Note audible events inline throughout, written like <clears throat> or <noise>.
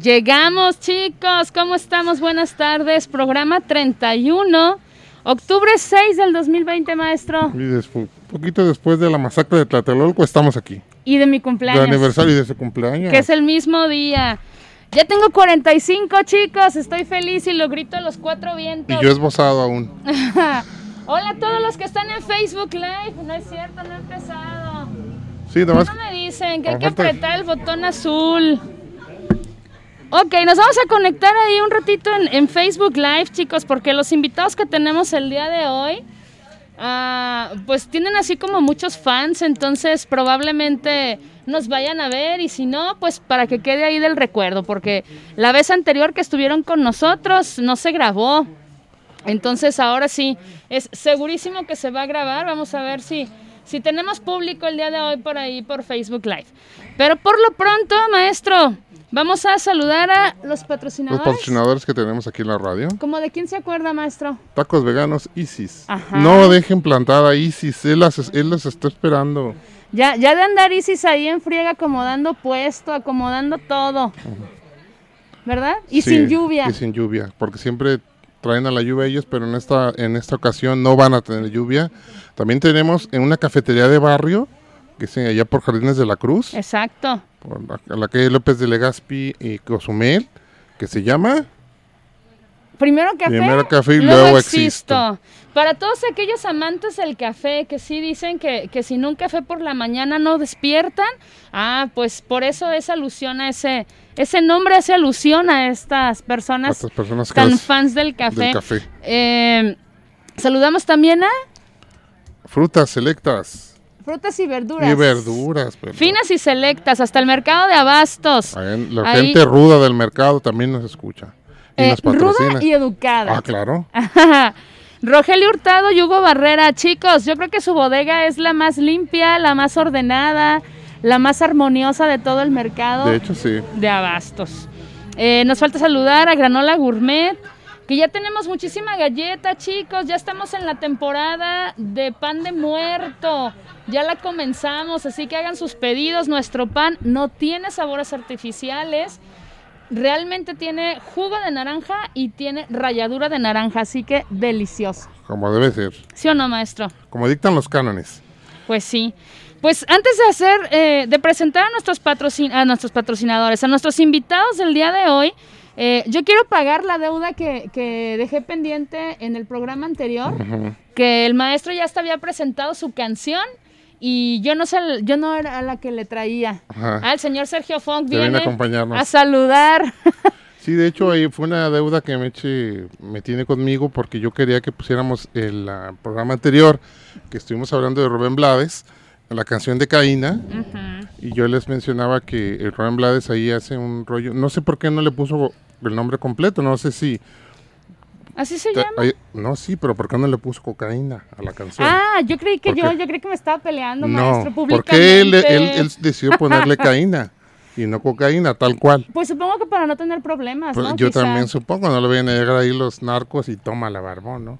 Llegamos chicos, ¿cómo estamos? Buenas tardes, programa 31, octubre 6 del 2020, maestro. Y poquito después de la masacre de Tlatelolco estamos aquí. Y de mi De cumpleaños, aniversario de ese cumpleaños. que es el mismo día. Ya tengo 45 chicos, estoy feliz y lo grito a los cuatro vientos. Y yo esbozado aún. <laughs> Hola a todos los que están en Facebook Live, no es cierto, no he empezado. Sí. No me dicen que hay que apretar el botón azul. Ok, nos vamos a conectar ahí un ratito en, en Facebook Live, chicos, porque los invitados que tenemos el día de hoy, ah, pues tienen así como muchos fans, entonces probablemente nos vayan a ver y si no, pues para que quede ahí del recuerdo, porque la vez anterior que estuvieron con nosotros no se grabó. Entonces ahora sí, es segurísimo que se va a grabar. Vamos a ver si, si tenemos público el día de hoy por ahí por Facebook Live. Pero por lo pronto, maestro, vamos a saludar a los Los patrocinadores. patrocinadores que tenemos aquí en la radio. ¿Como de quién se acuerda, maestro? Tacos veganos Isis. Ajá. No dejen plantada Isis. Él las, él las está esperando. Ya, ya de andar Isis ahí en friega acomodando puesto, acomodando todo. ¿Verdad? Y Sí, sin lluvia. Y sin lluvia. Porque siempre traen a la lluvia ellos, pero en esta, en esta ocasión no van a tener lluvia. También tenemos en una cafetería de barrio, que es allá por Jardines de la Cruz, Exacto. Por la, la calle López de Legazpi y Cozumel, que se llama Primero café, Primero café y luego existo. Para todos aquellos amantes del café que sí dicen que, que sin un café por la mañana no despiertan, ah, pues por eso es alusión a ese, ese nombre hace alusión a estas a personas estas personas tan fans del café. del café. Eh, saludamos también a Frutas selectas frutas y verduras. y verduras. pero- Finas y selectas, hasta el mercado de abastos. Ahí La Ahí- gente ruda del mercado también nos escucha. Y Eh, nos ruda y educada. Ah, claro. <laughs> Rogelio Hurtado y Hugo Barrera, chicos, yo creo que su bodega es la más limpia, la más ordenada, la más armoniosa de todo el mercado De hecho, sí. de abastos. Eh, nos falta saludar a Granola Gourmet, que ya tenemos muchísima galleta, chicos, ya estamos en la temporada de pan de muerto, ya la comenzamos, así que hagan sus pedidos, nuestro pan no tiene sabores artificiales. Realmente tiene jugo de naranja y tiene ralladura de naranja, así que delicioso. Como debe ser. ¿Sí o no, maestro? Como dictan los cánones. Pues sí. Pues antes de hacer, eh, de presentar a nuestros, patrocin a nuestros patrocinadores, a nuestros invitados del día de hoy, eh, yo quiero pagar la deuda que, que dejé pendiente en el programa anterior, que el maestro ya hasta había presentado su canción y yo no sé, yo no era la que le traía. Ajá. Ah, el señor Sergio Funk viene viene a acompañarnos. a saludar. <laughs> Sí, de hecho, ahí fue una deuda que Meche me tiene conmigo porque yo quería que pusiéramos el programa anterior, que estuvimos hablando de Rubén Blades, la canción de Caína, Ujú. y yo les mencionaba que el Rubén Blades ahí hace un rollo, no sé por qué no le puso el nombre completo, no sé si... Así se llama. no, sí, pero ¿por qué no le puso cocaína a la canción? Ah, yo creí que ¿Por yo, qué? yo creí que me estaba peleando, no, maestro, públicamente. porque él, él, él decidió ponerle caína y no cocaína, tal cual. Pues supongo que para no tener problemas, Pues ¿no? yo Quizá. también supongo, no le vayan a llegar ahí los narcos y toma la barbón, ¿no?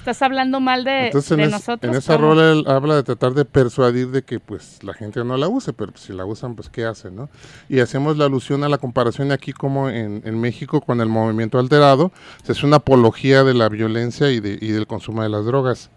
Estás hablando mal de, Entonces nosotros. en esa ¿cómo? rola él habla de tratar de persuadir de que pues la gente no la use, pero si la usan pues qué hacen, ¿no? Y hacemos la alusión a la comparación aquí como en, en México con el movimiento alterado, se hace una apología de la violencia y, de, y del consumo de las drogas.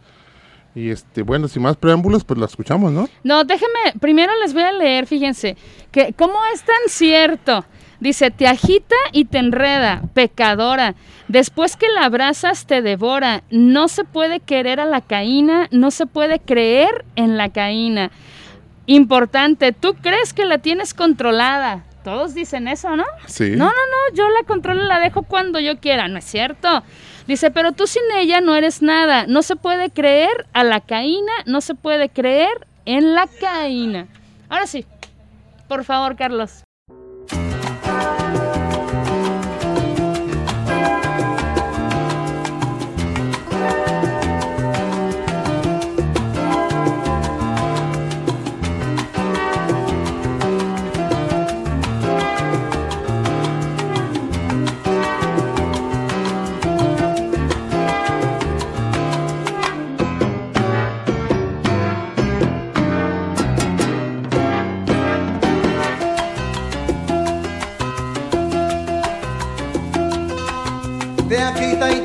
Y este, bueno, sin más preámbulos, pues la escuchamos, ¿no? No, déjenme, primero les voy a leer, fíjense, que cómo es tan cierto. Dice, te agita y te enreda, pecadora. Después que la abrazas, te devora. No se puede querer a la caína, no se puede creer en la caína. Importante, tú crees que la tienes controlada. Todos dicen eso, ¿no? Sí. No, no, no, yo la controlo y la dejo cuando yo quiera, no es cierto. Dice, pero tú sin ella no eres nada. No se puede creer a la caína, no se puede creer en la caína. Ahora sí, por favor, Carlos. Te agita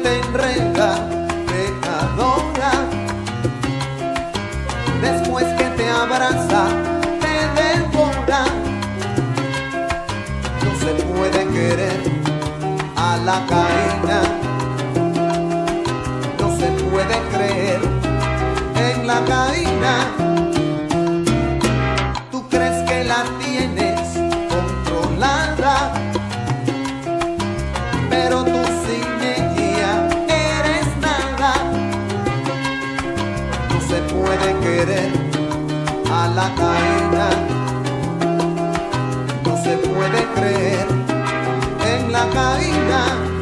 se puede creer en la caína.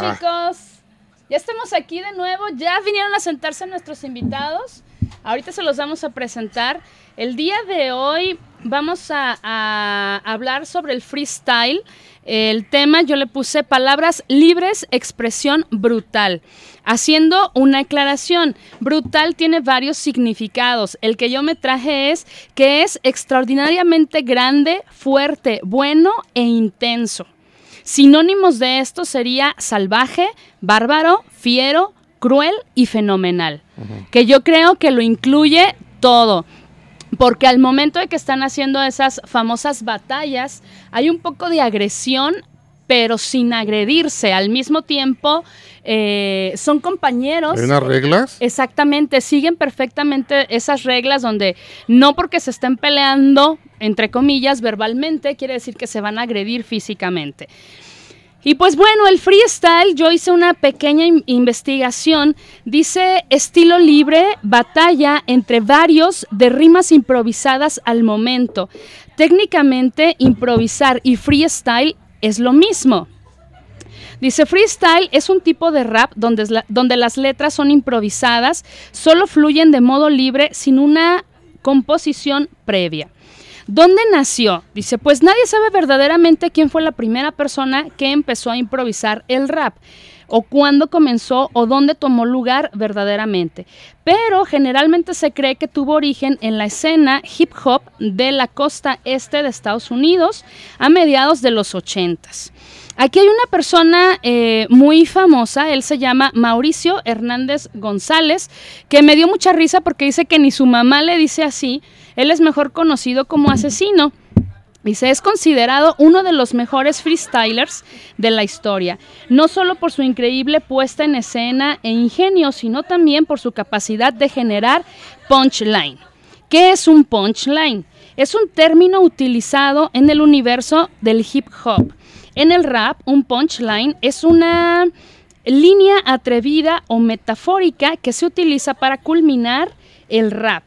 Chicos. Ya estamos aquí de nuevo. Ya vinieron a sentarse nuestros invitados. Ahorita se los vamos a presentar. El día de hoy vamos a, a hablar sobre el freestyle. El tema yo le puse palabras libres, expresión brutal. Haciendo una aclaración, brutal tiene varios significados. El que yo me traje es que es extraordinariamente grande, fuerte, bueno e intenso. Sinónimos de esto sería salvaje, bárbaro, fiero, cruel y fenomenal. Que yo creo que lo incluye todo. Porque al momento de que están haciendo esas famosas batallas, hay un poco de agresión, pero sin agredirse. Al mismo tiempo, eh, son compañeros. ¿Hay unas reglas? Exactamente, siguen perfectamente esas reglas donde no porque se estén peleando, entre comillas, verbalmente, quiere decir que se van a agredir físicamente. Y pues bueno, el freestyle, yo hice una pequeña in- investigación, dice estilo libre, batalla entre varios de rimas improvisadas al momento. Técnicamente, improvisar y freestyle es lo mismo. Dice, freestyle es un tipo de rap donde, donde las letras son improvisadas, solo fluyen de modo libre sin una composición previa. ¿Dónde nació? Dice, pues nadie sabe verdaderamente quién fue la primera persona que empezó a improvisar el rap o cuándo comenzó o dónde tomó lugar verdaderamente. Pero generalmente se cree que tuvo origen en la escena hip hop de la costa este de Estados Unidos a mediados de los 80s. Aquí hay una persona eh, muy famosa, él se llama Mauricio Hernández González, que me dio mucha risa porque dice que ni su mamá le dice así, él es mejor conocido como asesino. Dice, es considerado uno de los mejores freestylers de la historia, no solo por su increíble puesta en escena e ingenio, sino también por su capacidad de generar punchline. ¿Qué es un punchline? Es un término utilizado en el universo del hip hop. En el rap, un punchline es una línea atrevida o metafórica que se utiliza para culminar el rap.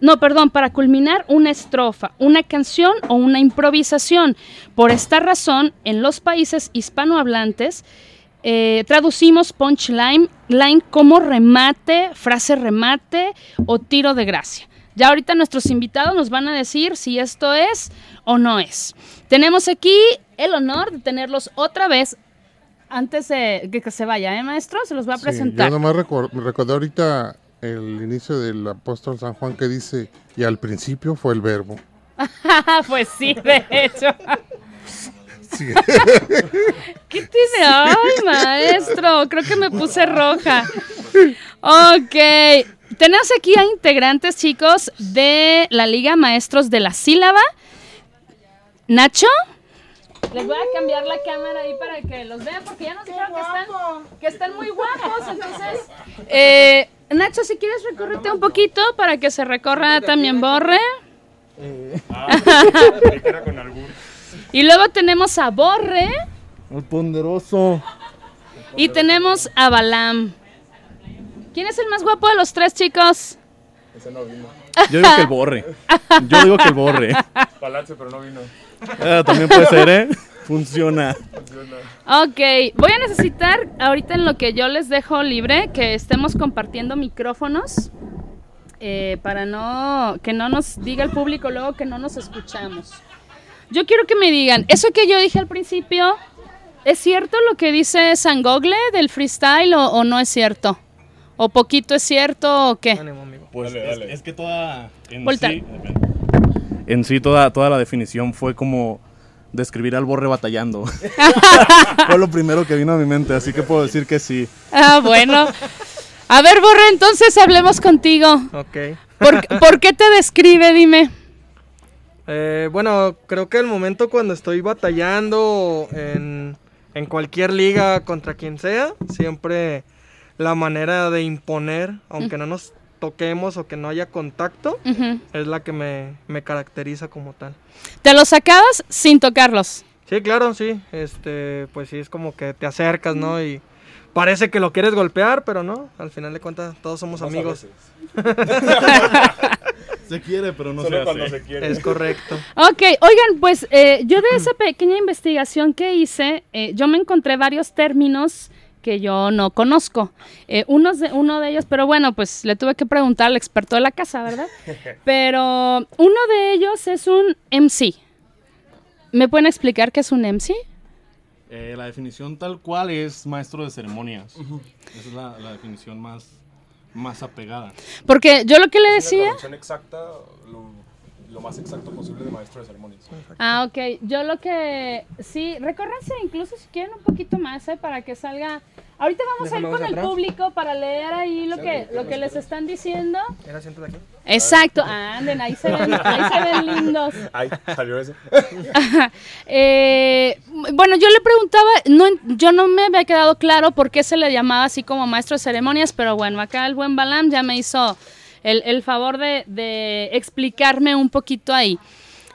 No, perdón, para culminar una estrofa, una canción o una improvisación. Por esta razón, en los países hispanohablantes, eh, traducimos punchline line como remate, frase remate o tiro de gracia. Ya ahorita nuestros invitados nos van a decir si esto es o no es. Tenemos aquí el honor de tenerlos otra vez antes de que, se vaya, ¿eh, maestro? Se los voy a Sí, presentar. yo nomás recor- me recordé ahorita el inicio del apóstol San Juan que dice, y al principio fue el verbo. <laughs> pues sí, de hecho. <laughs> Sí. <laughs> ¿Qué tiene? Ay, maestro, creo que me puse roja. Ok. Tenemos aquí a integrantes, chicos, de la Liga Maestros de la Sílaba. Nacho. Les voy a cambiar la cámara ahí para que los vean, porque ya nos dijeron que están, que están muy guapos. Entonces, <laughs> eh, Nacho, si quieres recorrerte un poquito para que se recorra también Borre. <laughs> Y luego tenemos a Borre. El ponderoso. Y tenemos a Balam. ¿Quién es el más guapo de los tres chicos? Yo digo que el borre. Yo digo que el borre. Balance, pero no vino. Ah, también puede ser, ¿eh? Funciona. Ok, voy a necesitar ahorita en lo que yo les dejo libre que estemos compartiendo micrófonos eh, para no que no nos diga el público luego que no nos escuchamos. Yo quiero que me digan, eso que yo dije al principio, ¿es cierto lo que dice Sangogle del freestyle o, o no es cierto? ¿O poquito es cierto o qué? Pues Dale, es, dale. es que toda. En Volta. sí, en sí toda, toda la definición fue como describir al borre batallando. <laughs> <laughs> fue lo primero que vino a mi mente, así que puedo decir que sí. Ah, bueno. A ver, Borre, entonces hablemos contigo. Ok. ¿Por, por qué te describe? Dime. Eh, bueno, creo que el momento cuando estoy batallando en, en cualquier liga contra quien sea, siempre la manera de imponer, aunque no nos toquemos o que no haya contacto, es la que me, me caracteriza como tal. Te los sacabas sin tocarlos. Sí, claro, sí. Este, pues sí, es como que te acercas, ¿no? Y parece que lo quieres golpear, pero no. Al final de cuentas, todos somos amigos. <laughs> Se quiere, pero no Solo se cuando hace. se quiere. Es correcto. Ok, oigan, pues eh, yo de esa pequeña investigación que hice, eh, yo me encontré varios términos que yo no conozco. Eh, unos de, uno de ellos, pero bueno, pues le tuve que preguntar al experto de la casa, ¿verdad? <laughs> Pero uno de ellos es un MC. ¿Me pueden explicar qué es un MC? Eh, la definición tal cual es maestro de ceremonias. Esa es la, la definición más, más apegada. Porque yo lo que le La decía... traducción exacta, lo, más exacto posible de maestro de ceremonias. Ah, ok. Yo lo que... Sí, recórranse incluso si quieren un poquito más, ¿eh? Para que salga... Ahorita vamos a ir con el atrás. público para leer ahí lo que, lo que les están diciendo. ¿Era asiento de aquí? Exacto. Anden, ahí se ven, ahí se ven <laughs> lindos. Ay, salió eso. <laughs> Eh, bueno, yo le preguntaba, no, yo no me había quedado claro por qué se le llamaba así como maestro de ceremonias, pero bueno, acá el buen Balam ya me hizo el, el favor de, de explicarme un poquito ahí.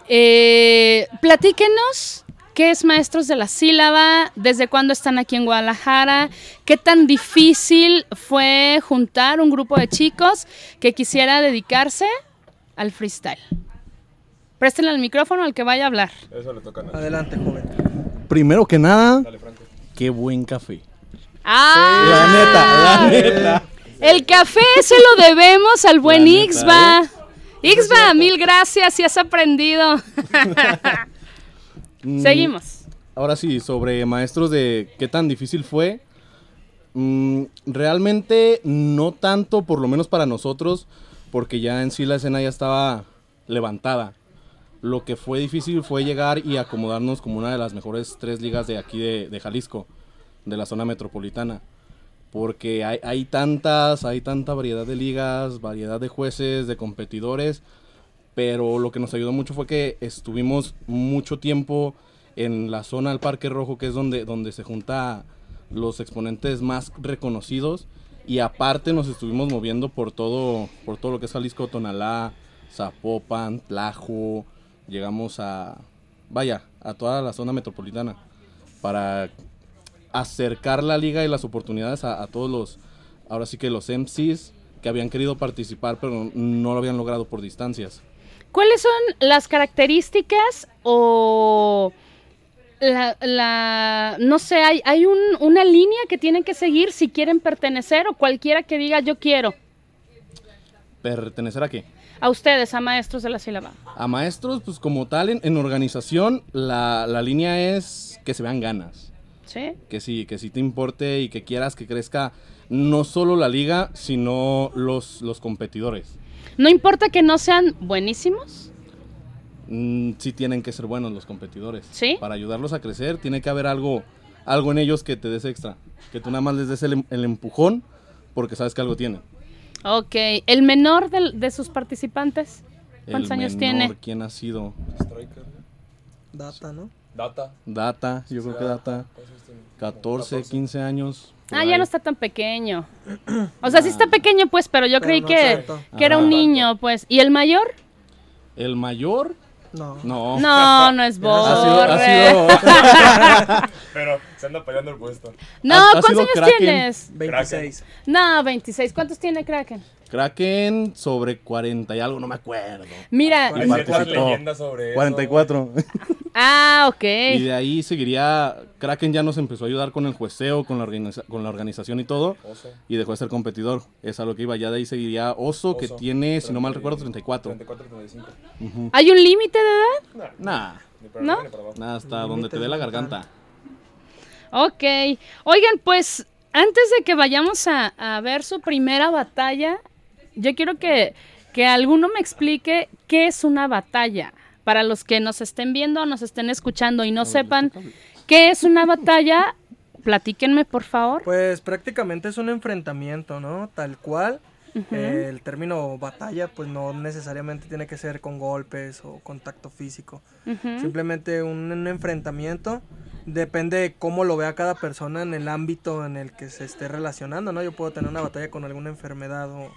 Eh, platíquenos qué es Maestros de la Sílaba, desde cuándo están aquí en Guadalajara, qué tan difícil fue juntar un grupo de chicos que quisiera dedicarse al freestyle. Préstenle el micrófono al que vaya a hablar. Eso le toca a. Adelante, joven. Primero que nada, Dale, Franco. qué buen café. ¡Ah! La neta, la neta. El café se lo debemos al buen La neta, Ixba, Ixba, mil gracias, si has aprendido. <laughs> Mm, Seguimos. Ahora sí, sobre maestros de qué tan difícil fue. mm, realmente no tanto, por lo menos para nosotros, porque ya en sí la escena ya estaba levantada. Lo que fue difícil fue llegar y acomodarnos como una de las mejores tres ligas de aquí de, de Jalisco, de la zona metropolitana. Porque hay, hay tantas, hay tanta variedad de ligas, variedad de jueces, de competidores, pero lo que nos ayudó mucho fue que estuvimos mucho tiempo en la zona del Parque Rojo, que es donde, donde se junta los exponentes más reconocidos, y aparte nos estuvimos moviendo por todo, por todo lo que es Jalisco, Tonalá, Zapopan, Tlajo, llegamos a, vaya, a toda la zona metropolitana, para acercar la liga y las oportunidades a, a todos los, ahora sí que los MCs que habían querido participar, pero no lo habían logrado por distancias. ¿Cuáles son las características o la, la- no sé, hay, hay un- una línea que tienen que seguir si quieren pertenecer o cualquiera que diga yo quiero? ¿Pertenecer a qué? A ustedes, a maestros de la sílaba. A maestros, pues como tal, en, en organización, la, la línea es que se vean ganas. ¿Sí? Que sí, que sí te importe y que quieras que crezca no solo la liga, sino los, los competidores. No importa que no sean buenísimos. Mm, sí tienen que ser buenos los competidores. ¿Sí? Para ayudarlos a crecer, tiene que haber algo, algo en ellos que te des extra. Que tú nada más les des el, em- el empujón porque sabes que algo tienen. Ok, el menor del- de, sus participantes, El ¿cuántos años menor, tiene? ¿Quién ha sido? Striker. Data, ¿no? Data. Data, yo creo que Data. ¿Cuántos años tiene? 14, 15 años. Ah, ya no está tan pequeño. O sea, sí está pequeño, pues, pero yo Pero creí no que, que era un niño, pues. ¿Y el mayor? El mayor, No. no. No, no es <laughs> Ha sido- ha Borre. sido- <laughs> Pero se anda peleando el puesto. No, ha- ¿cuántos años Kraken. tienes? 26. No, 26. ¿Cuántos tiene Kraken? Kraken sobre 40 y algo, no me acuerdo. Mira, Y leyendas sobre eso. 44. ah, ok. y de ahí seguiría. Kraken ya nos empezó a ayudar con el jueceo, con la, organiza- con la organización y todo. Oso. Y dejó de ser competidor. Es a lo que iba. Ya de ahí seguiría Oso, que Oso. tiene, si no mal 30 recuerdo, 34. 34, 35. ¿Hay un límite de edad? Nah, Ni para ¿No? arriba ni para abajo. nada, hasta donde te dé la garganta. Ok. Oigan, pues, antes de que vayamos a, a ver su primera batalla, yo quiero que, que alguno me explique qué es una batalla. Para los que nos estén viendo o nos estén escuchando y no sepan qué es una batalla, platíquenme, por favor. Pues prácticamente es un enfrentamiento, ¿no? Tal cual. Eh, el término batalla, pues no necesariamente tiene que ser con golpes o contacto físico. Simplemente un, un enfrentamiento. Depende de cómo lo vea cada persona en el ámbito en el que se esté relacionando, ¿no? Yo puedo tener una batalla con alguna enfermedad o,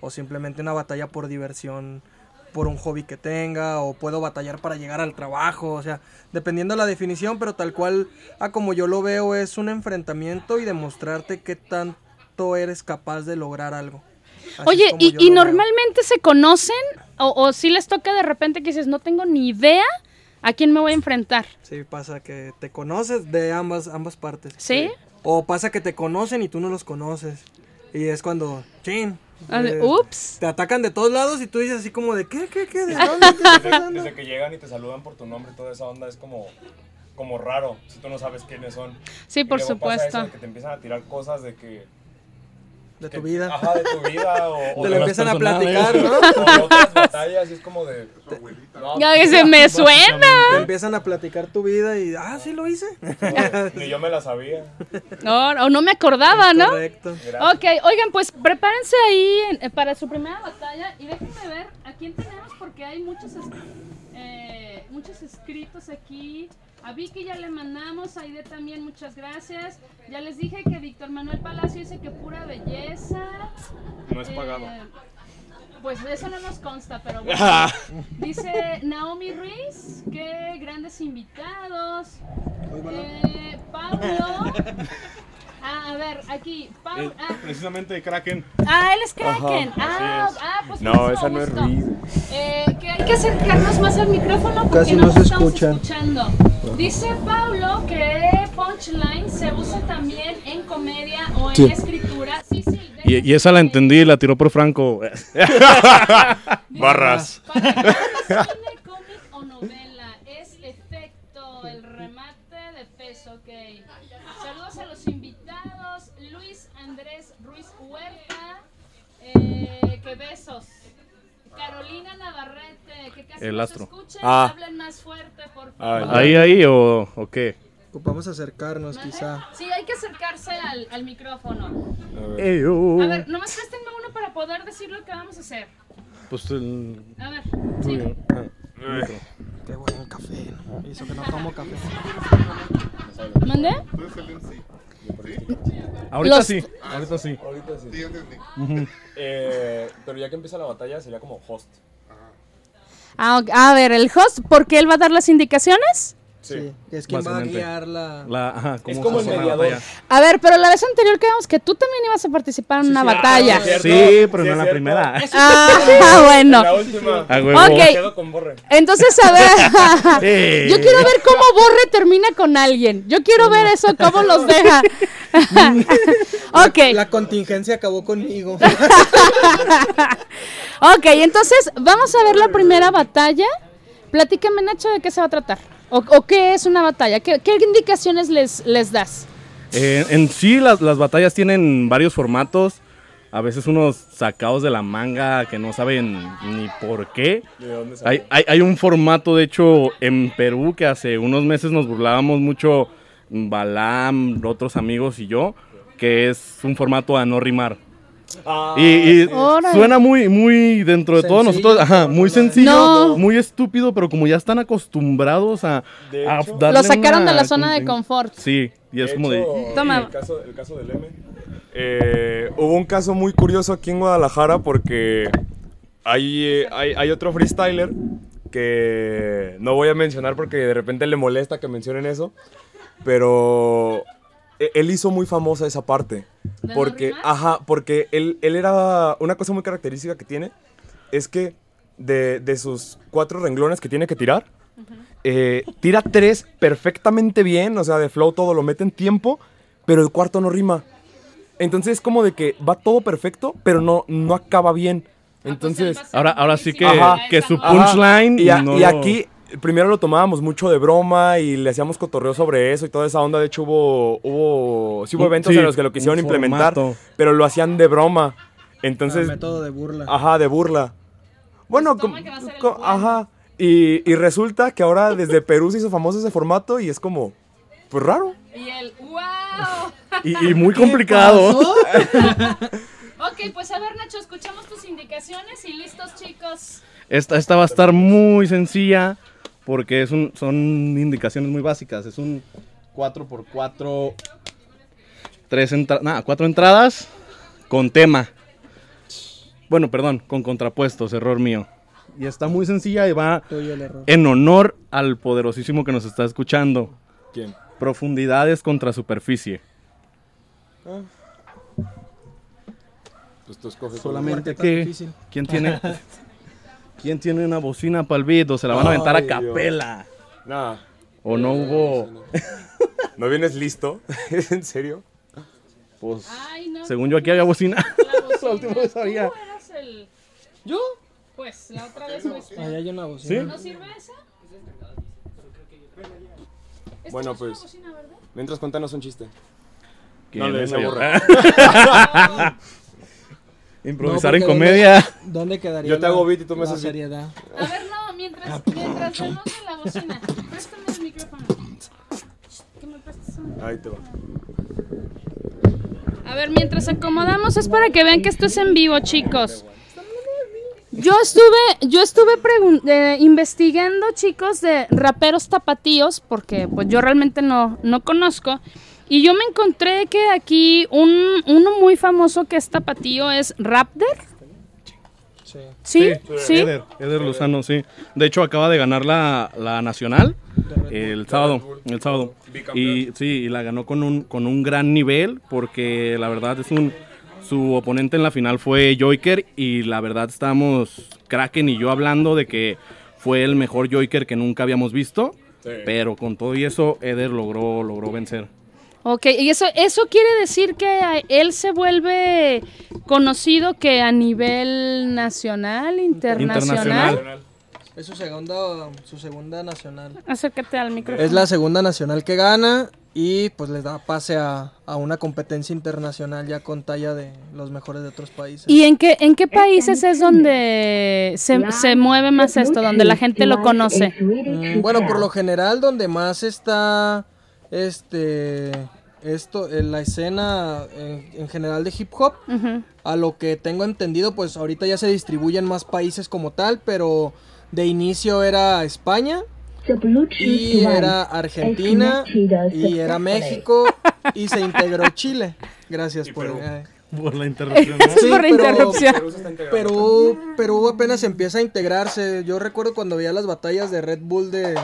o simplemente una batalla por diversión, por un hobby que tenga, o puedo batallar para llegar al trabajo, o sea, dependiendo de la definición, pero tal cual, a como yo lo veo, es un enfrentamiento y demostrarte qué tanto eres capaz de lograr algo. Así Oye, ¿y, veo. normalmente se conocen? ¿O, o si les toca de repente que dices, no tengo ni idea a quién me voy a enfrentar? Sí, pasa que te conoces de ambas, ambas partes. ¿Sí? O pasa que te conocen y tú no los conoces. Y es cuando, chin. Ah, eh, Ups. Te atacan de todos lados y tú dices así como de, ¿qué, qué, qué? ¿De dónde? ¿Qué está Desde, que llegan y te saludan por tu nombre y toda esa onda es como, como raro si tú no sabes quiénes son. Sí, Y por luego pasa eso supuesto. de que te empiezan a tirar cosas de que... De tu vida. Ajá, de tu vida o, o <laughs> Te lo empiezan a platicar, ¿no? o de otras batallas y es como de... No, Ya que se me suena. Te empiezan a platicar tu vida y, ah, sí lo hice. Ni yo me la sabía. No, o no me acordaba, ¿no? Correcto. Ok, oigan, pues prepárense ahí en- eh, para su primera batalla y déjenme ver a quién tenemos porque hay muchos, eh, muchos escritos aquí. A Vicky ya le mandamos, a Aide también, muchas gracias. Ya les dije que Víctor Manuel Palacio dice que pura belleza. No es pagado. Eh, pues eso no nos consta, pero <laughs> bueno. Dice Naomi Ruiz, qué grandes invitados. Eh, Pablo. Ah, a ver, aquí. Pablo. Ah, Precisamente Kraken. ah, él es Kraken. Ah, ah, pues No, esa no es. Ruiz. Eh, que hay que acercarnos más al micrófono porque Casi no no nos se estamos escuchan. escuchando. Dice Pablo que punchline se usa también en comedia o en Sí. escritura. Sí, sí. Y, y esa la entendí y la tiró por Franco. <laughs> Barras. Para El astro. escuchen, Ah. hablen más fuerte, por Ay, favor. ¿Ahí, ahí o, o qué? Ocupamos acercarnos, quizá. Sí, hay que acercarse al, al micrófono. A ver. Eyo. A ver, nomás préstenme uno para poder decir lo que vamos a hacer. Pues el A ver, sí. Ah. Qué buen café. ¿no? Eso que no tomo café. ¿Mandé? Ahorita Los- sí, ahorita sí. Ahorita sí. Eh, pero ya que empieza la batalla sería como host. Ah, a ver, el host, ¿por qué él va a dar las indicaciones? Sí. es quien va a Básicamente. guiar la. La, ajá, Es como el mediador. batalla. A ver, pero la vez anterior quedamos que tú también ibas a participar en una batalla. Sí, pero Sí, no en la cierto. primera. Ah, <laughs> bueno. La última. A huevo. Ok. Me quedo con Borre. Entonces, a ver. <laughs> Yo quiero ver cómo Borre termina con alguien. Yo quiero ver eso, cómo los deja. <laughs> ok. La contingencia acabó conmigo. Ok, entonces vamos a ver la primera batalla. Platícame, Nacho, de qué se va a tratar. O, o qué es una batalla. ¿Qué, qué indicaciones les, les das? Eh, en sí, las, las batallas tienen varios formatos. A veces unos sacados de la manga que no saben ni por qué. ¿De dónde sale? Hay, hay, hay un formato, de hecho, en Perú que hace unos meses nos burlábamos mucho Balam, otros amigos y yo, que es un formato a no rimar. Ah, Y, suena muy, muy dentro de todos Sencillo, nosotros, ajá, muy sencillo, No. muy estúpido, pero como ya están acostumbrados a, a darle Lo sacaron una de la zona de confort. Sí, y es De como de... Toma. El caso, el caso del M. eh, hubo un caso muy curioso aquí en Guadalajara porque hay, eh, hay, hay otro freestyler que no voy a mencionar porque de repente le molesta que mencionen eso, pero él hizo muy famosa esa parte. ¿De no Porque, ajá, porque él, él era, una cosa muy característica que tiene es que de, de sus cuatro renglones que tiene que tirar, eh, tira tres perfectamente bien, o sea, de flow todo lo mete en tiempo, pero el cuarto no rima. Entonces es como de que va todo perfecto, pero no, no acaba bien. Entonces, Ahora, ahora sí que, Ajá. que su Ajá. punchline... Y, a- no y aquí primero lo tomábamos mucho de broma y le hacíamos cotorreo sobre eso y toda esa onda. De hecho, hubo, hubo, sí hubo Un- eventos sí, en los que lo quisieron un implementar, pero lo hacían de broma. Entonces, El método de burla. Ajá, de burla. Bueno, Pues toma com- que va a ser el co- bueno. ajá. Y, y resulta que ahora desde Perú se hizo famoso ese formato y es como, pues raro. Y el ¡Wow! Y, y muy <laughs> complicado. <laughs> Ok, pues a ver, Nacho, escuchamos tus indicaciones y listos, chicos. Esta, esta va a estar muy sencilla porque es un, son indicaciones muy básicas. Es un 4x4, tres entra nada, cuatro entradas con tema. Bueno, perdón, con contrapuestos, error mío. Y está muy sencilla y va Tuyo el error. en honor al poderosísimo que nos está escuchando. ¿Quién? Profundidades contra superficie. Pues tú escoges. Solamente que... ¿Quién tiene, <laughs> ¿Quién tiene una bocina para el beat o se la van a aventar a capela? Nah, ¿O no hubo...? ¿no vienes listo? ¿Es <laughs> en serio? Pues, Ay, no. según yo aquí había bocina. La bocina. <laughs> La última vez había. Tú eras el... ¿Yo? Pues, la otra vez fuiste. Ahí hay una bocina. ¿No sirve esa? Esta Bueno, no es una pues. bocina, ¿verdad? Mientras cuéntanos un chiste. Que No, le borra. <laughs> Improvisar No, en comedia. ¿Dónde, dónde quedaría Yo te la- hago beat y tú me haces seriedad? A ver, no, mientras, mientras anuncia la bocina. Préstame el micrófono. ¿Qué me prestas uno? Ahí te va. A ver, mientras acomodamos es para que vean que esto es en vivo, chicos. Yo estuve, yo estuve eh, investigando, chicos, de raperos tapatíos, porque pues yo realmente no, no conozco. Y yo me encontré que aquí un, uno muy famoso que es tapatío es Raptor. Sí. ¿Sí? ¿Sí? Eder, Eder Lozano, sí. De hecho, acaba de ganar la, la nacional el sábado. El sábado. Y sí, y la ganó con un, con un gran nivel, porque la verdad es un. Su oponente en la final fue Joiker, y la verdad estábamos Kraken y yo hablando de que fue el mejor Joiker que nunca habíamos visto. Sí. Pero con todo y eso, Eder logró, logró vencer. Ok, y eso, eso quiere decir que a- él se vuelve conocido que a nivel nacional, internacional. Internacional. Es su segunda, su segunda nacional. Acércate al micrófono. Es la segunda nacional que gana y pues les da pase a, a una competencia internacional ya con talla de los mejores de otros países. ¿Y en qué, en qué países es donde se, se mueve más esto, donde la gente lo conoce? Mm, bueno, por lo general donde más está este esto en la escena en, en general de hip hop, a lo que tengo entendido, pues ahorita ya se distribuye en más países como tal, pero de inicio era España y era Argentina y era México y se integró <laughs> Chile. Gracias por eh, Por la interrupción. Es <laughs> por la interrupción. Perú, Perú apenas empieza a integrarse. Yo recuerdo cuando veía las batallas de Red Bull de,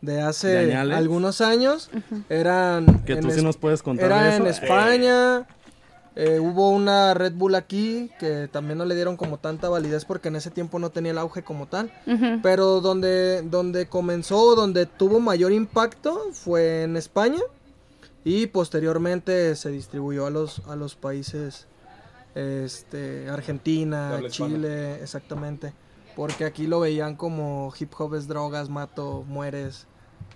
de hace algunos años. Eran. Que en tú sí nos puedes contar Era de en. España. eh, hubo una Red Bull aquí que también no le dieron como tanta validez porque en ese tiempo no tenía el auge como tal. Pero donde, donde comenzó, donde tuvo mayor impacto fue en España y posteriormente se distribuyó a los, a los países este, Argentina. Chile, exactamente. Porque aquí lo veían como hip hop es drogas, mato, mueres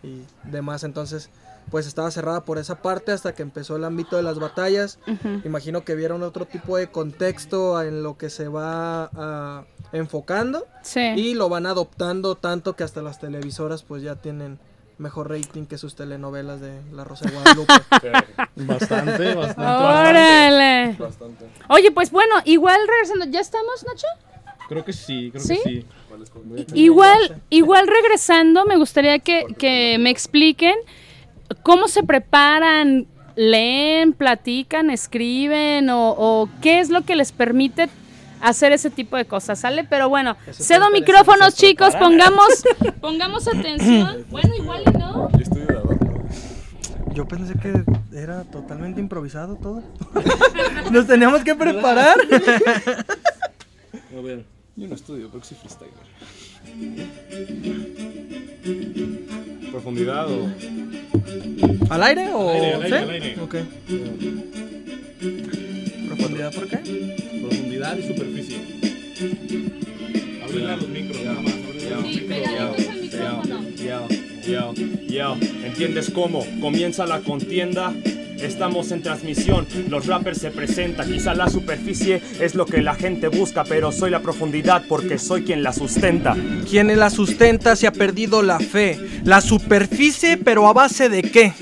y demás. Entonces, pues estaba cerrada por esa parte hasta que empezó el ámbito de las batallas. Imagino que vieron otro tipo de contexto en lo que se va ah, enfocando Sí. y lo van adoptando tanto que hasta las televisoras pues ya tienen mejor rating que sus telenovelas de La Rosa de Guadalupe. <laughs> Bastante, bastante. Órale. Bastante. Oye, pues bueno, igual regresando, ¿ya estamos, Nacho? Creo que sí, creo ¿Sí? que sí. Igual, igual regresando, me gustaría que, que me expliquen cómo se preparan, leen, platican, escriben o, o qué es lo que les permite hacer ese tipo de cosas, ¿sale? Pero bueno, cedo micrófonos, chicos, pongamos, <laughs> pongamos atención. Bueno, igual y no. Yo. Yo pensé que era totalmente improvisado todo. <laughs> Nos teníamos que preparar. <laughs> A ver. Yo no estudio, creo que soy freestyler. ¿Profundidad o...? ¿Al aire o...? Al aire, al aire, ¿sí? al aire. Ok. ¿Profundidad por qué? Profundidad y superficie. Ábrele a los micros, nada más. Sí, micros. pegaditos al micrófono. Yo, yo, yo. ¿Entiendes cómo? Comienza la contienda. Estamos en transmisión, los rappers se presentan, quizá la superficie es lo que la gente busca, pero soy la profundidad porque soy quien la sustenta. Quien la sustenta se ha perdido la fe. La superficie, pero a base de qué?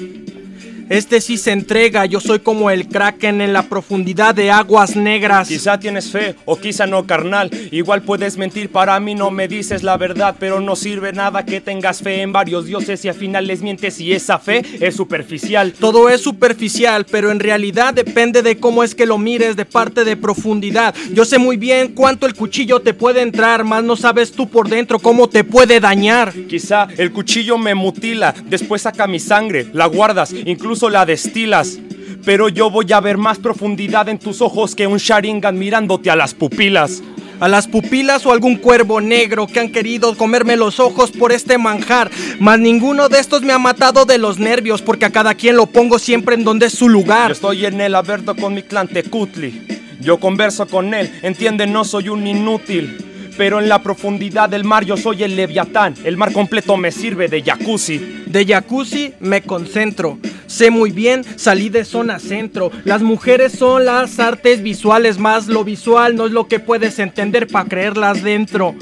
Este sí se entrega, yo soy como el kraken en la profundidad de aguas negras. Quizá tienes fe o quizá no, carnal. Igual puedes mentir, para mí no me dices la verdad, pero no sirve nada que tengas fe en varios dioses y al final les mientes y esa fe es superficial. Todo es superficial, pero en realidad depende de cómo es que lo mires de parte de profundidad. Yo sé muy bien cuánto el cuchillo te puede entrar, más no sabes tú por dentro cómo te puede dañar. Quizá el cuchillo me mutila, después saca mi sangre, la guardas, incluso la destilas. Pero yo voy a ver más profundidad en tus ojos que un Sharingan mirándote a las pupilas. A las pupilas o algún cuervo negro que han querido comerme los ojos por este manjar. Mas ninguno de estos me ha matado de los nervios, porque a cada quien lo pongo siempre en donde es su Yo lugar. estoy en el abierto con mi clan Tecutli. Yo converso con él, entiende, no soy un inútil. Pero en la profundidad del mar yo soy el leviatán. El mar completo me sirve de jacuzzi. De jacuzzi me concentro. Sé muy bien, salí de zona centro. Las mujeres son las artes visuales, más lo visual no es lo que puedes entender para creerlas dentro.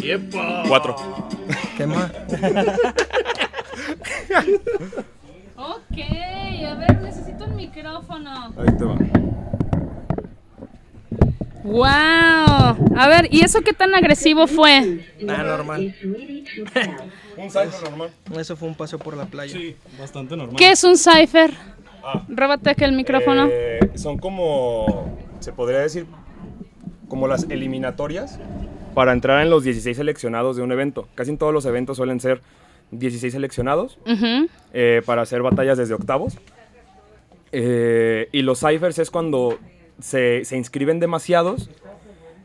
Cuatro. ¿Qué más? Ok, a ver, necesito un micrófono. Ahí te va. ¡Wow! A ver, ¿y eso qué tan agresivo fue? Ah, normal. Un cipher normal. Eso fue un paseo por la playa. Sí, bastante normal. ¿Qué es un cipher? Ah. Róbate aquel micrófono. Eh, son como, se podría decir, como las eliminatorias para entrar en los 16 seleccionados de un evento. Casi en todos los eventos suelen ser 16 seleccionados eh, para hacer batallas desde octavos. Eh, y los ciphers es cuando se, se inscriben demasiados,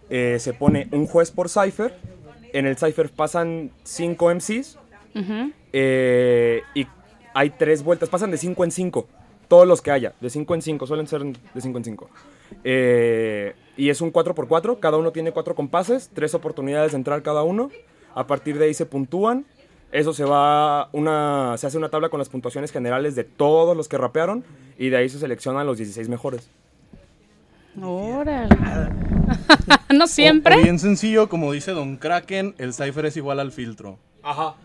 eh, se pone un juez por cipher, en el cipher pasan 5 MCs eh, y hay tres vueltas, pasan de 5 en 5. todos los que haya, de 5 en 5, suelen ser de 5 en 5. y es un 4x4, cada uno tiene 4 compases, 3 oportunidades de entrar cada uno. A partir de ahí se puntúan. Eso se va una se hace una tabla con las puntuaciones generales de todos los que rapearon y de ahí se seleccionan los 16 mejores. Órale. <laughs> no siempre. O- o bien sencillo, como dice Don Kraken, el cipher es igual al filtro. Ajá.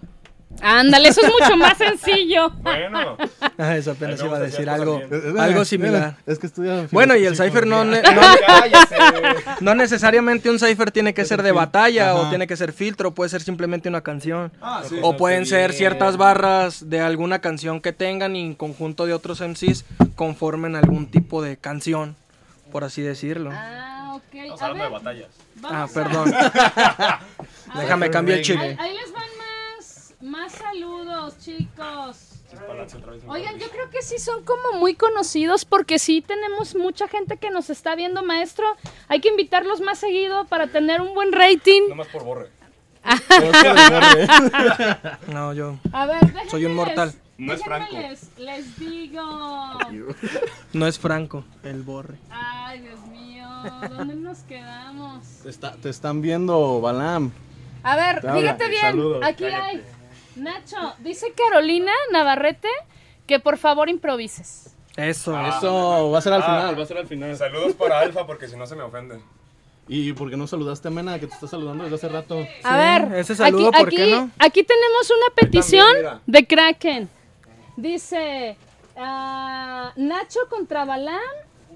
Ándale, eso es mucho más sencillo. <laughs> Bueno. Ah, eso apenas iba a decir algo, Eh, algo eh, similar. Es que estudia Bueno, y el cipher no, ne- Cállese. no, no necesariamente un cipher tiene que ser de batalla o tiene que ser filtro, puede ser simplemente una canción. Ah, sí. o pueden ser Bien. ciertas barras de alguna canción que tengan y en conjunto de otros MCs conformen algún tipo de canción, por así decirlo. Ah, ok. Estamos A hablando de batallas. Ah, perdón. a <laughs> <laughs> Déjame cambiar el Ahí, chile. ahí les van más, más saludos, chicos. Oigan, yo creo que sí son como muy conocidos porque sí tenemos mucha gente que nos está viendo, maestro. Hay que invitarlos más seguido para tener un buen rating. Nomás por borre. <laughs> No, yo A ver, déjenme Soy un mortal. No es déjenme Franco. Les, les digo. no es Franco, el borre. Ay, Dios mío, ¿dónde nos quedamos? Te, está- te están viendo, Balam. A ver, Te habla. fíjate bien. Saludos, Aquí hay. Nacho, dice Carolina Navarrete que por favor improvises. Eso. Eso va a ser al Ah. final, va a ser al final. Saludos para Alfa porque si no se me ofende. ¿Y por qué no saludaste a Mena, que te está saludando desde hace rato? A ver, ese saludo, aquí, ¿por aquí, qué no? aquí tenemos una petición mira. de Kraken. Dice ah, Nacho contra Balam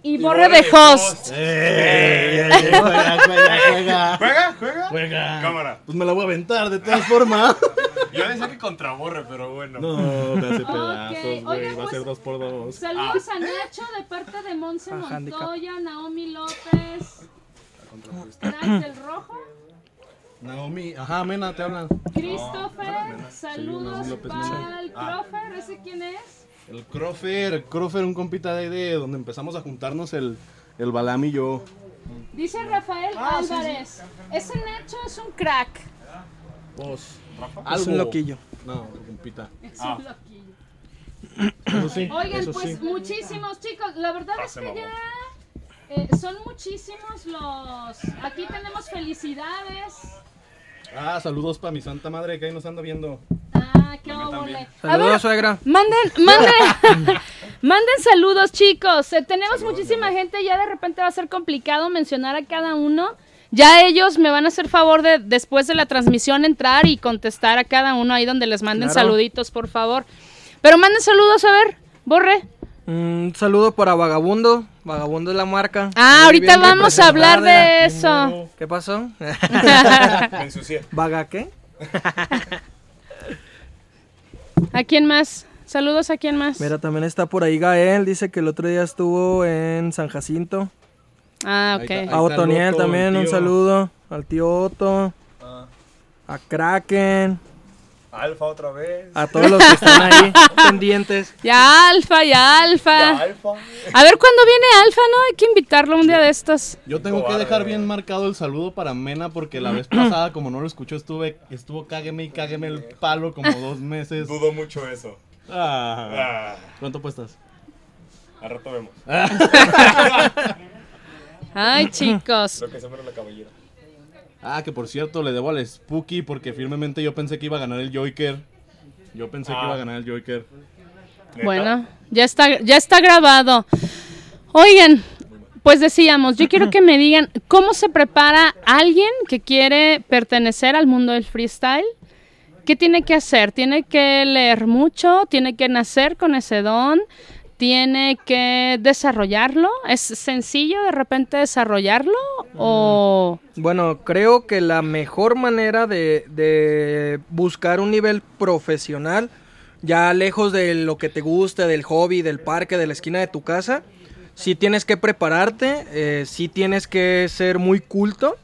y, Borre de host. juega, juega, <laughs> juega. ¿Juega? ¿Juega? Juega. Cámara. Pues me la voy a aventar de todas formas. <laughs> Yo decía que contra borre, pero bueno. No, me hace pedazos, güey. Va a ser pues, dos por dos. Saludos a Nacho de parte de Monse Ah, handicap. Montoya, Naomi López, Crack del Rojo, Naomi, ajá, Mena, te hablan. Christopher, saludos López para Mena. el Crofer, ¿ese quién es? El Crofer, el Crofer, un compita de, de donde empezamos a juntarnos el, el Balam y yo. Dice Rafael Ah, Álvarez, ese Nacho es un crack. Vos. Es un loquillo. No, compita. Es un loquillo. Eso sí. Oigan, eso pues sí. muchísimos chicos, la verdad es que ya eh, son muchísimos los... Aquí tenemos felicidades. Ah, saludos para mi santa madre que ahí nos anda viendo. Ah, qué óvole. A Saludos, suegra. Manden, manden, <laughs> manden saludos, chicos. Eh, tenemos muchísima gente, ya de repente va a ser complicado mencionar a cada uno. Ya ellos me van a hacer favor de después de la transmisión entrar y contestar a cada uno ahí donde les manden Claro. saluditos, por favor. Pero manden saludos, a ver, borre. Un saludo para Vagabundo. Vagabundo es la marca. Ah, Muy ahorita vamos a hablar de eso. ¿Qué pasó? <laughs> Me ensucié. ¿Vaga qué? <laughs> ¿A quién más? Saludos a quién más. Mira, también está por ahí Gael. Dice que el otro día estuvo en San Jacinto. Ah, Ahí ok. está. A Otoniel también, un saludo. Al tío Otto. A Kraken. Alfa otra vez. A todos los que están ahí <laughs> pendientes. Ya Alfa, ya Alfa. Ya, Alfa. A ver cuándo viene Alfa, ¿no? Hay que invitarlo un día de estos. Yo tengo que dejar bien marcado el saludo para Mena porque la vez <clears throat> pasada, como no lo escuchó, estuve, estuvo cágueme y cágueme el palo como dos <laughs> meses. Dudo mucho eso. Ah, Ah, ¿Cuánto apuestas? al rato vemos. <laughs> Ay, chicos. Lo que se muere la cabellera. Ah, que por cierto, le debo al Spooky porque firmemente yo pensé que iba a ganar el Joker. Yo pensé que Ah. iba a ganar el Joker. ¿Neta? Bueno, ya está, ya está grabado. Oigan, pues decíamos, yo quiero que me digan cómo se prepara alguien que quiere pertenecer al mundo del freestyle. ¿Qué tiene que hacer? ¿Tiene que leer mucho? ¿Tiene que nacer con ese don? ¿Tiene que desarrollarlo? ¿Es sencillo de repente desarrollarlo? ¿O Bueno, creo que la mejor manera de, de buscar un nivel profesional, ya lejos de lo que te guste, del hobby, del parque, de la esquina de tu casa, sí tienes que prepararte, eh, sí tienes que ser muy culto,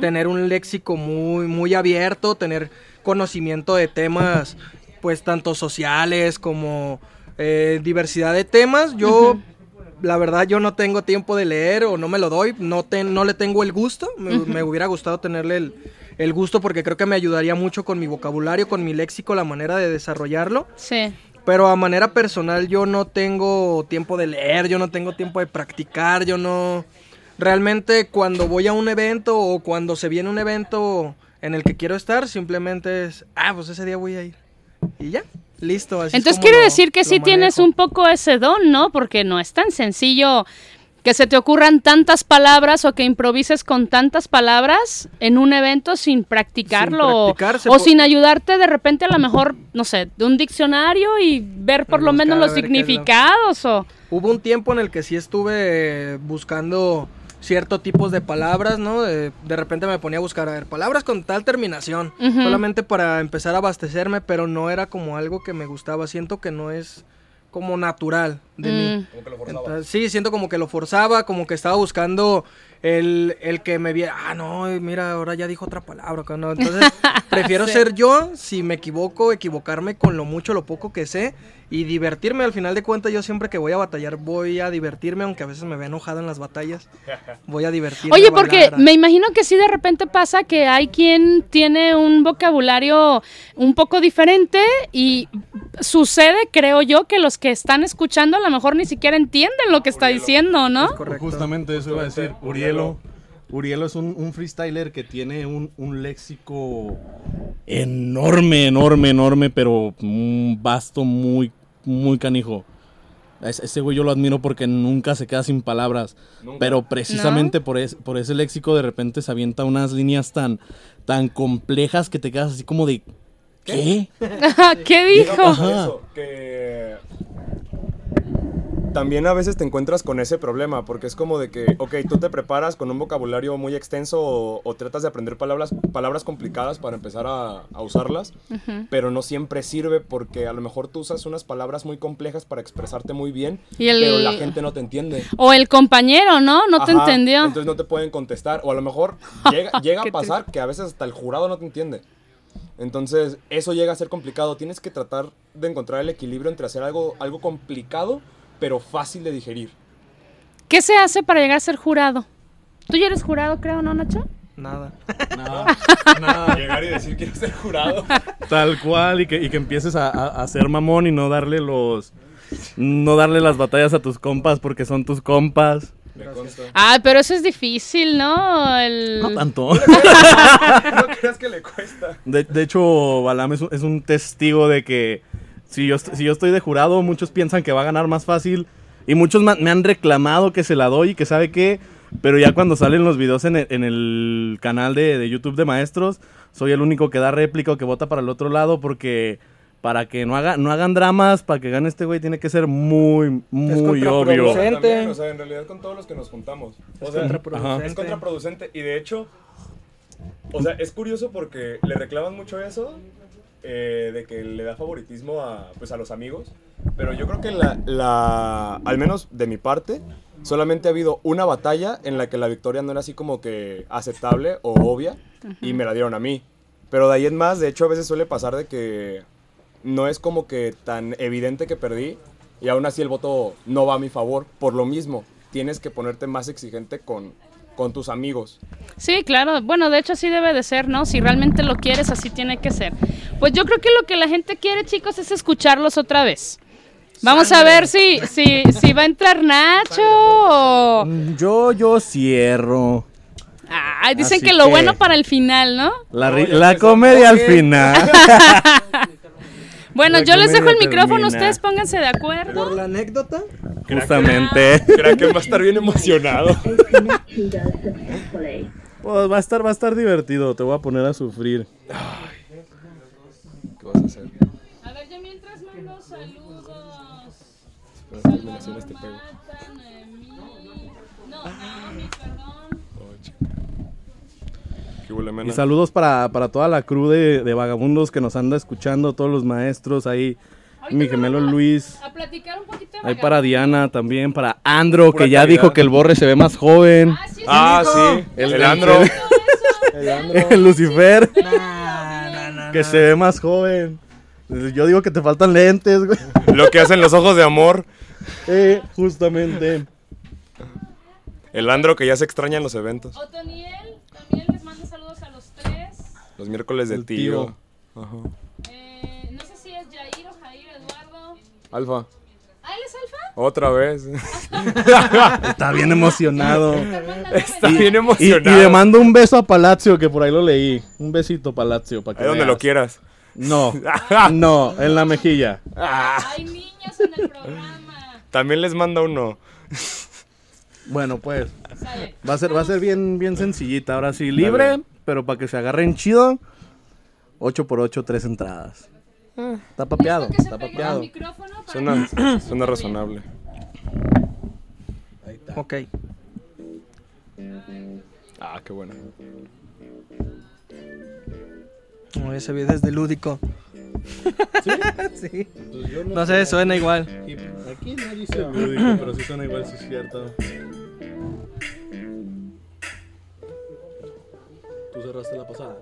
tener un léxico muy, muy abierto, tener conocimiento de temas, pues tanto sociales como eh, diversidad de temas. Yo la verdad yo no tengo tiempo de leer o no me lo doy, no, te- no le tengo el gusto, me, me hubiera gustado tenerle el, el gusto porque creo que me ayudaría mucho con mi vocabulario, con mi léxico, la manera de desarrollarlo. sí? Pero a manera personal yo no tengo tiempo de leer, yo no tengo tiempo de practicar, yo no... Realmente cuando voy a un evento o cuando se viene un evento en el que quiero estar, simplemente es, ah, pues ese día voy a ir. Y ya, listo. así es Entonces quiere decir que sí tienes un poco ese don, ¿no? Porque no es tan sencillo que se te ocurran tantas palabras o que improvises con tantas palabras en un evento sin practicarlo practicar, se o sin ayudarte de repente a lo mejor, no sé, de un diccionario y ver por lo menos los lo- significados o... Hubo un tiempo en el que sí estuve buscando ciertos tipos de palabras, ¿no? De, de repente me ponía a buscar, a ver, palabras con tal terminación, solamente para empezar a abastecerme, pero no era como algo que me gustaba, siento que no es como natural de mí. Mm. Como que lo forzaba. Entonces, sí, siento como que lo forzaba, como que estaba buscando el, el que me viera, ah, no, mira, ahora ya dijo otra palabra, ¿no? Entonces, <laughs> prefiero Sí. ser yo, si me equivoco, equivocarme con lo mucho, lo poco que sé y divertirme. Al final de cuentas, yo siempre que voy a batallar, voy a divertirme, aunque a veces me vea enojado en las batallas, <laughs> voy a divertirme. Oye, a porque a- me imagino que sí de repente pasa que hay quien tiene un vocabulario un poco diferente y sucede, creo yo, que los que están escuchando lo mejor ni siquiera entienden lo que está diciendo, ¿no? Es correcto. Justamente eso iba a decir. Urielo. Urielo es un, un freestyler que tiene un, un léxico enorme, enorme, enorme, pero un vasto, muy, muy canijo. Es- Ese güey yo lo admiro porque nunca se queda sin palabras. Pero precisamente por, es- por ese léxico de repente se avienta unas líneas tan, tan complejas que te quedas así como de... ¿Qué? ¿Qué <laughs> dijo? Ajá. Eso, que también a veces te encuentras con ese problema, porque es como de que, ok, tú te preparas con un vocabulario muy extenso o, o tratas de aprender palabras, palabras complicadas para empezar a, a usarlas, pero no siempre sirve porque a lo mejor tú usas unas palabras muy complejas para expresarte muy bien, Y el- pero la gente no te entiende. O el compañero, ¿no? No te Ajá, entendió. Entonces no te pueden contestar. O a lo mejor <laughs> llega, a pasar que a veces hasta el jurado no te entiende. Entonces eso llega a ser complicado. Tienes que tratar de encontrar el equilibrio entre hacer algo, algo complicado, pero fácil de digerir. ¿Qué se hace para llegar a ser jurado? Tú ya eres jurado, creo, ¿no, Nacho? <laughs> Nada. Llegar y decir quiero ser jurado. Tal cual, y que, y que empieces a, a, a ser mamón y no darle los. No darle las batallas a tus compas porque son tus compas. Me consta. Ah, pero eso es difícil, ¿no? El... No tanto. No creas que le cuesta. De, de hecho, Balam es un, es un testigo de que si yo, si yo estoy de jurado, muchos piensan que va a ganar más fácil. Y muchos me han reclamado que se la doy y que sabe qué. Pero ya cuando salen los videos en el, en el canal de, de YouTube de maestros, soy el único que da réplica o que vota para el otro lado porque para que no, haga, no hagan dramas, para que gane este güey, tiene que ser muy, muy obvio. contraproducente. También, o sea, en realidad con todos los que nos juntamos. O sea, contraproducente. es contraproducente. Y de hecho, o sea, es curioso porque le reclaman mucho eso, eh, de que le da favoritismo a, pues, a los amigos. Pero yo creo que la, la, al menos de mi parte, solamente ha habido una batalla en la que la victoria no era así como que aceptable o obvia y me la dieron a mí. Pero de ahí en más, de hecho, a veces suele pasar de que no es como que tan evidente que perdí y aún así el voto no va a mi favor. Por lo mismo, tienes que ponerte más exigente con, con tus amigos. Sí, claro. Bueno, de hecho así debe de ser, ¿no? Si realmente lo quieres, así tiene que ser. Pues yo creo que lo que la gente quiere, chicos, es escucharlos otra vez. Vamos a ver si, si, si va a entrar Nacho. o- Yo, yo cierro. Ay, dicen que lo bueno para el final, ¿no? La, No, la comedia al final. <laughs> Bueno, La yo les dejo el micrófono, termina. ustedes pónganse de acuerdo. Por la anécdota, Justamente. Creo que va a estar bien emocionado. Pues va a estar, va a estar divertido. Te voy a poner a sufrir. ¿Qué vas a hacer? A ver, yo mientras mando saludos las terminaciones te pego. Marta, Noemí. No, Naomi, perdón. ¿Qué huele, Y mena? saludos para, para toda la crew de, de vagabundos que nos anda escuchando, todos los maestros ahí. Ahorita Mi gemelo Luis. A platicar un poquito de Ahí para Diana también, para Andro, Pura que ya calidad. dijo que el borre se ve más joven. Ah, sí, Ah, sí. El- <laughs> el, Andro. El Lucifer, nah, nah, nah, que nah. se ve más joven. Yo digo que te faltan lentes, güey. Lo que hacen los ojos de amor. Eh, justamente. El Andro que ya se extraña en los eventos. Otoniel, también les mando saludos a los tres. Los miércoles del El tío. tío. Ajá. Eh, no sé si es Jair o Jair Eduardo. Alfa. ¿Ah, él es Alfa? Otra vez. <laughs> Está bien emocionado. Está bien Y, y emocionado. le mando un beso a Palacio, que por ahí lo leí. Un besito, Palacio, para que Ahí donde lo quieras. No, <laughs> no, en la mejilla. Hay niños en el programa. También les manda uno. Bueno, pues, Sale. va a ser, va a ser bien, bien sencillita. Ahora sí, libre, pero para que se agarren chido, 8 por 8 tres entradas. Está papeado, que se está papeado. Suena, que se suena razonable. Ok. Ah, qué bueno. No, ese video es de lúdico. ¿Sí? <laughs> No sé, suena igual. Aquí no dice lúdico, pero sí suena igual, sí es cierto. Tú cerraste la pasada.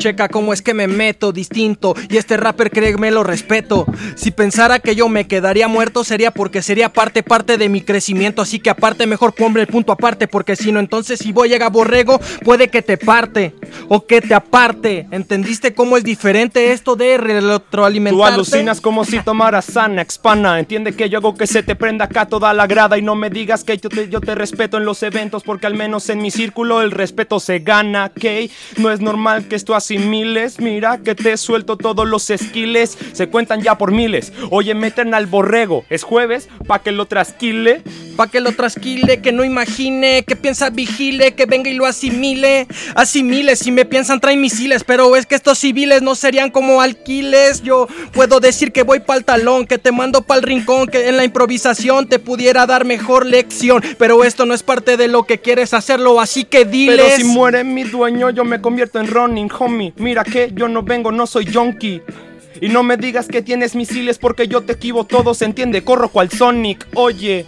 Checa cómo es que me meto distinto y este rapper créeme lo respeto. Si pensara que yo me quedaría muerto sería porque sería parte parte de mi crecimiento, así que aparte mejor ponme el punto aparte porque si no entonces si voy a llegar borrego puede que te parte o que te aparte. ¿Entendiste cómo es diferente esto de Tú retroalimentarte? alucinas como si tomaras sana, expana. Entiende que yo hago que se te prenda acá toda la grada y no me digas que yo te, yo te respeto en los eventos porque al menos en mi círculo el respeto se gana, ¿ok? No es normal que esto asimiles. Mira que te suelto todos los esquiles, se cuentan ya por miles. Oye, meten al borrego, es jueves, pa' que lo trasquile. Pa' que lo trasquile, que no imagine, que piensa vigile, que venga y lo asimile. Asimile, si me piensan traen misiles, pero es que estos civiles no serían como alquiles. Yo puedo decir que voy pa'l talón, que te mando pa'l rincón, que en la improvisación te pudiera dar mejor lección. Pero esto no es parte de lo que quieres hacerlo, así que diles. Pero si muere mi dueño, yo me convierto en running, homie. Mira que yo no vengo, no soy junkie. Y no me digas que tienes misiles porque yo te equivo todo, se entiende, corro cual Sonic. Oye,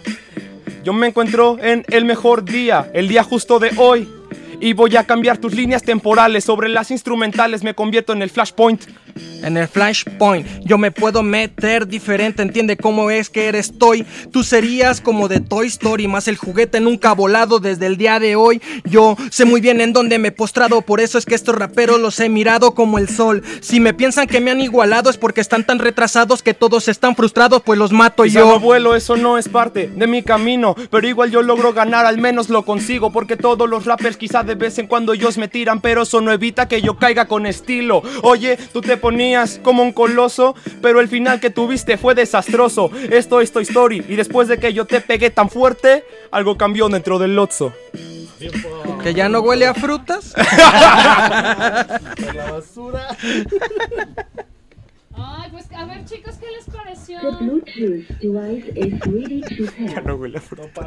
yo me encuentro en el mejor día, el día justo de hoy. Y voy a cambiar tus líneas temporales sobre las instrumentales, me convierto en el flashpoint. En el flashpoint yo me puedo meter diferente, entiende cómo es que eres Toy. Tú serías como de Toy Story, más el juguete nunca volado desde el día de hoy. Yo sé muy bien en dónde me he postrado, por eso es que estos raperos los he mirado como el sol. Si me piensan que me han igualado es porque están tan retrasados que todos están frustrados, pues los mato Quizá yo. no vuelo, eso no es parte de mi camino. Pero igual yo logro ganar, al menos lo consigo. Porque todos los rappers quizá de vez en cuando ellos me tiran. Pero eso no evita que yo caiga con estilo. Oye, tú te ponías como un coloso. Pero el final que tuviste fue desastroso. Esto es Toy Story. Y después de que yo te pegué tan fuerte, algo cambió dentro del Lotso. Que ya no huele a frutas. <laughs> <laughs> La basura. Ay, pues a ver chicos, ¿qué les pareció? The Bluetooth device is ready to <laughs> pair. No huele a fruta.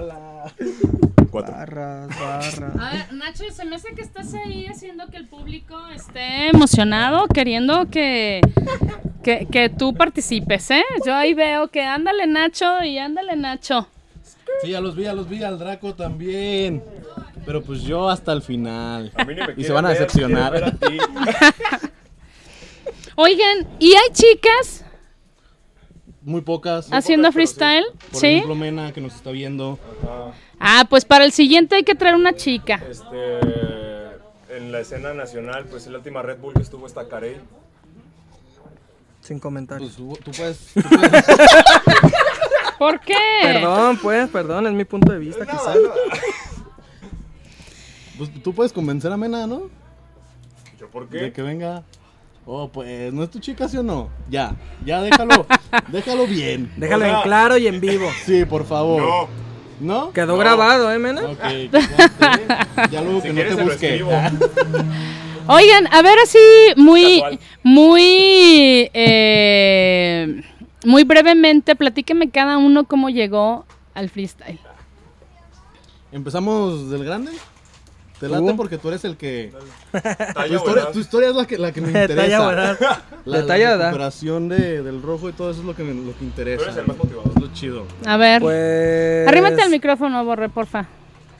Cuatro. Barras, barras. A ver, Nacho, se me hace que estás ahí haciendo que el público esté emocionado, queriendo que, que, que tú participes, ¿eh? Yo ahí veo que ándale Nacho y ándale Nacho. Sí, ya los vi, ya los vi, al Draco también. Pero pues yo hasta el final. A mí ni me Y se van a ver, decepcionar. <laughs> quiere ver a ti. Oigan, ¿y hay chicas Muy pocas. haciendo freestyle? Por ¿Sí? ejemplo, Mena, que nos está viendo. Ah, pues para el siguiente hay que traer una chica. Este, en la escena nacional, pues en la última Red Bull que estuvo está Carey. Sin comentarios. Pues tú, tú puedes, tú puedes- <laughs> ¿Por qué? Perdón, pues, perdón, es mi punto de vista, quizás. pues, tú puedes convencer a Mena, ¿no? ¿Yo por De qué? que venga. Oh, pues, ¿no es tu chica, sí o no? Ya, ya déjalo, <laughs> déjalo bien. Déjalo O sea- en claro y en vivo. <laughs> Sí, por favor. No. ¿No? Quedó grabado, ¿eh, Mena? Ok, <laughs> ya luego Si que no te escribo. Oigan, a ver así muy, Casual. muy, eh, muy brevemente, platíqueme cada uno cómo llegó al freestyle. ¿Empezamos del grande? ¿Te late? Uh. Porque tú eres el que... Tu historia, buena. tu historia es la que, la que me <laughs> interesa. La, Detalla, la recuperación de, del rojo y todo eso es lo que, me, lo que interesa. Tú eres el más motivado. Es lo chido. A ver, Pues. arrímate al micrófono, Borre, porfa.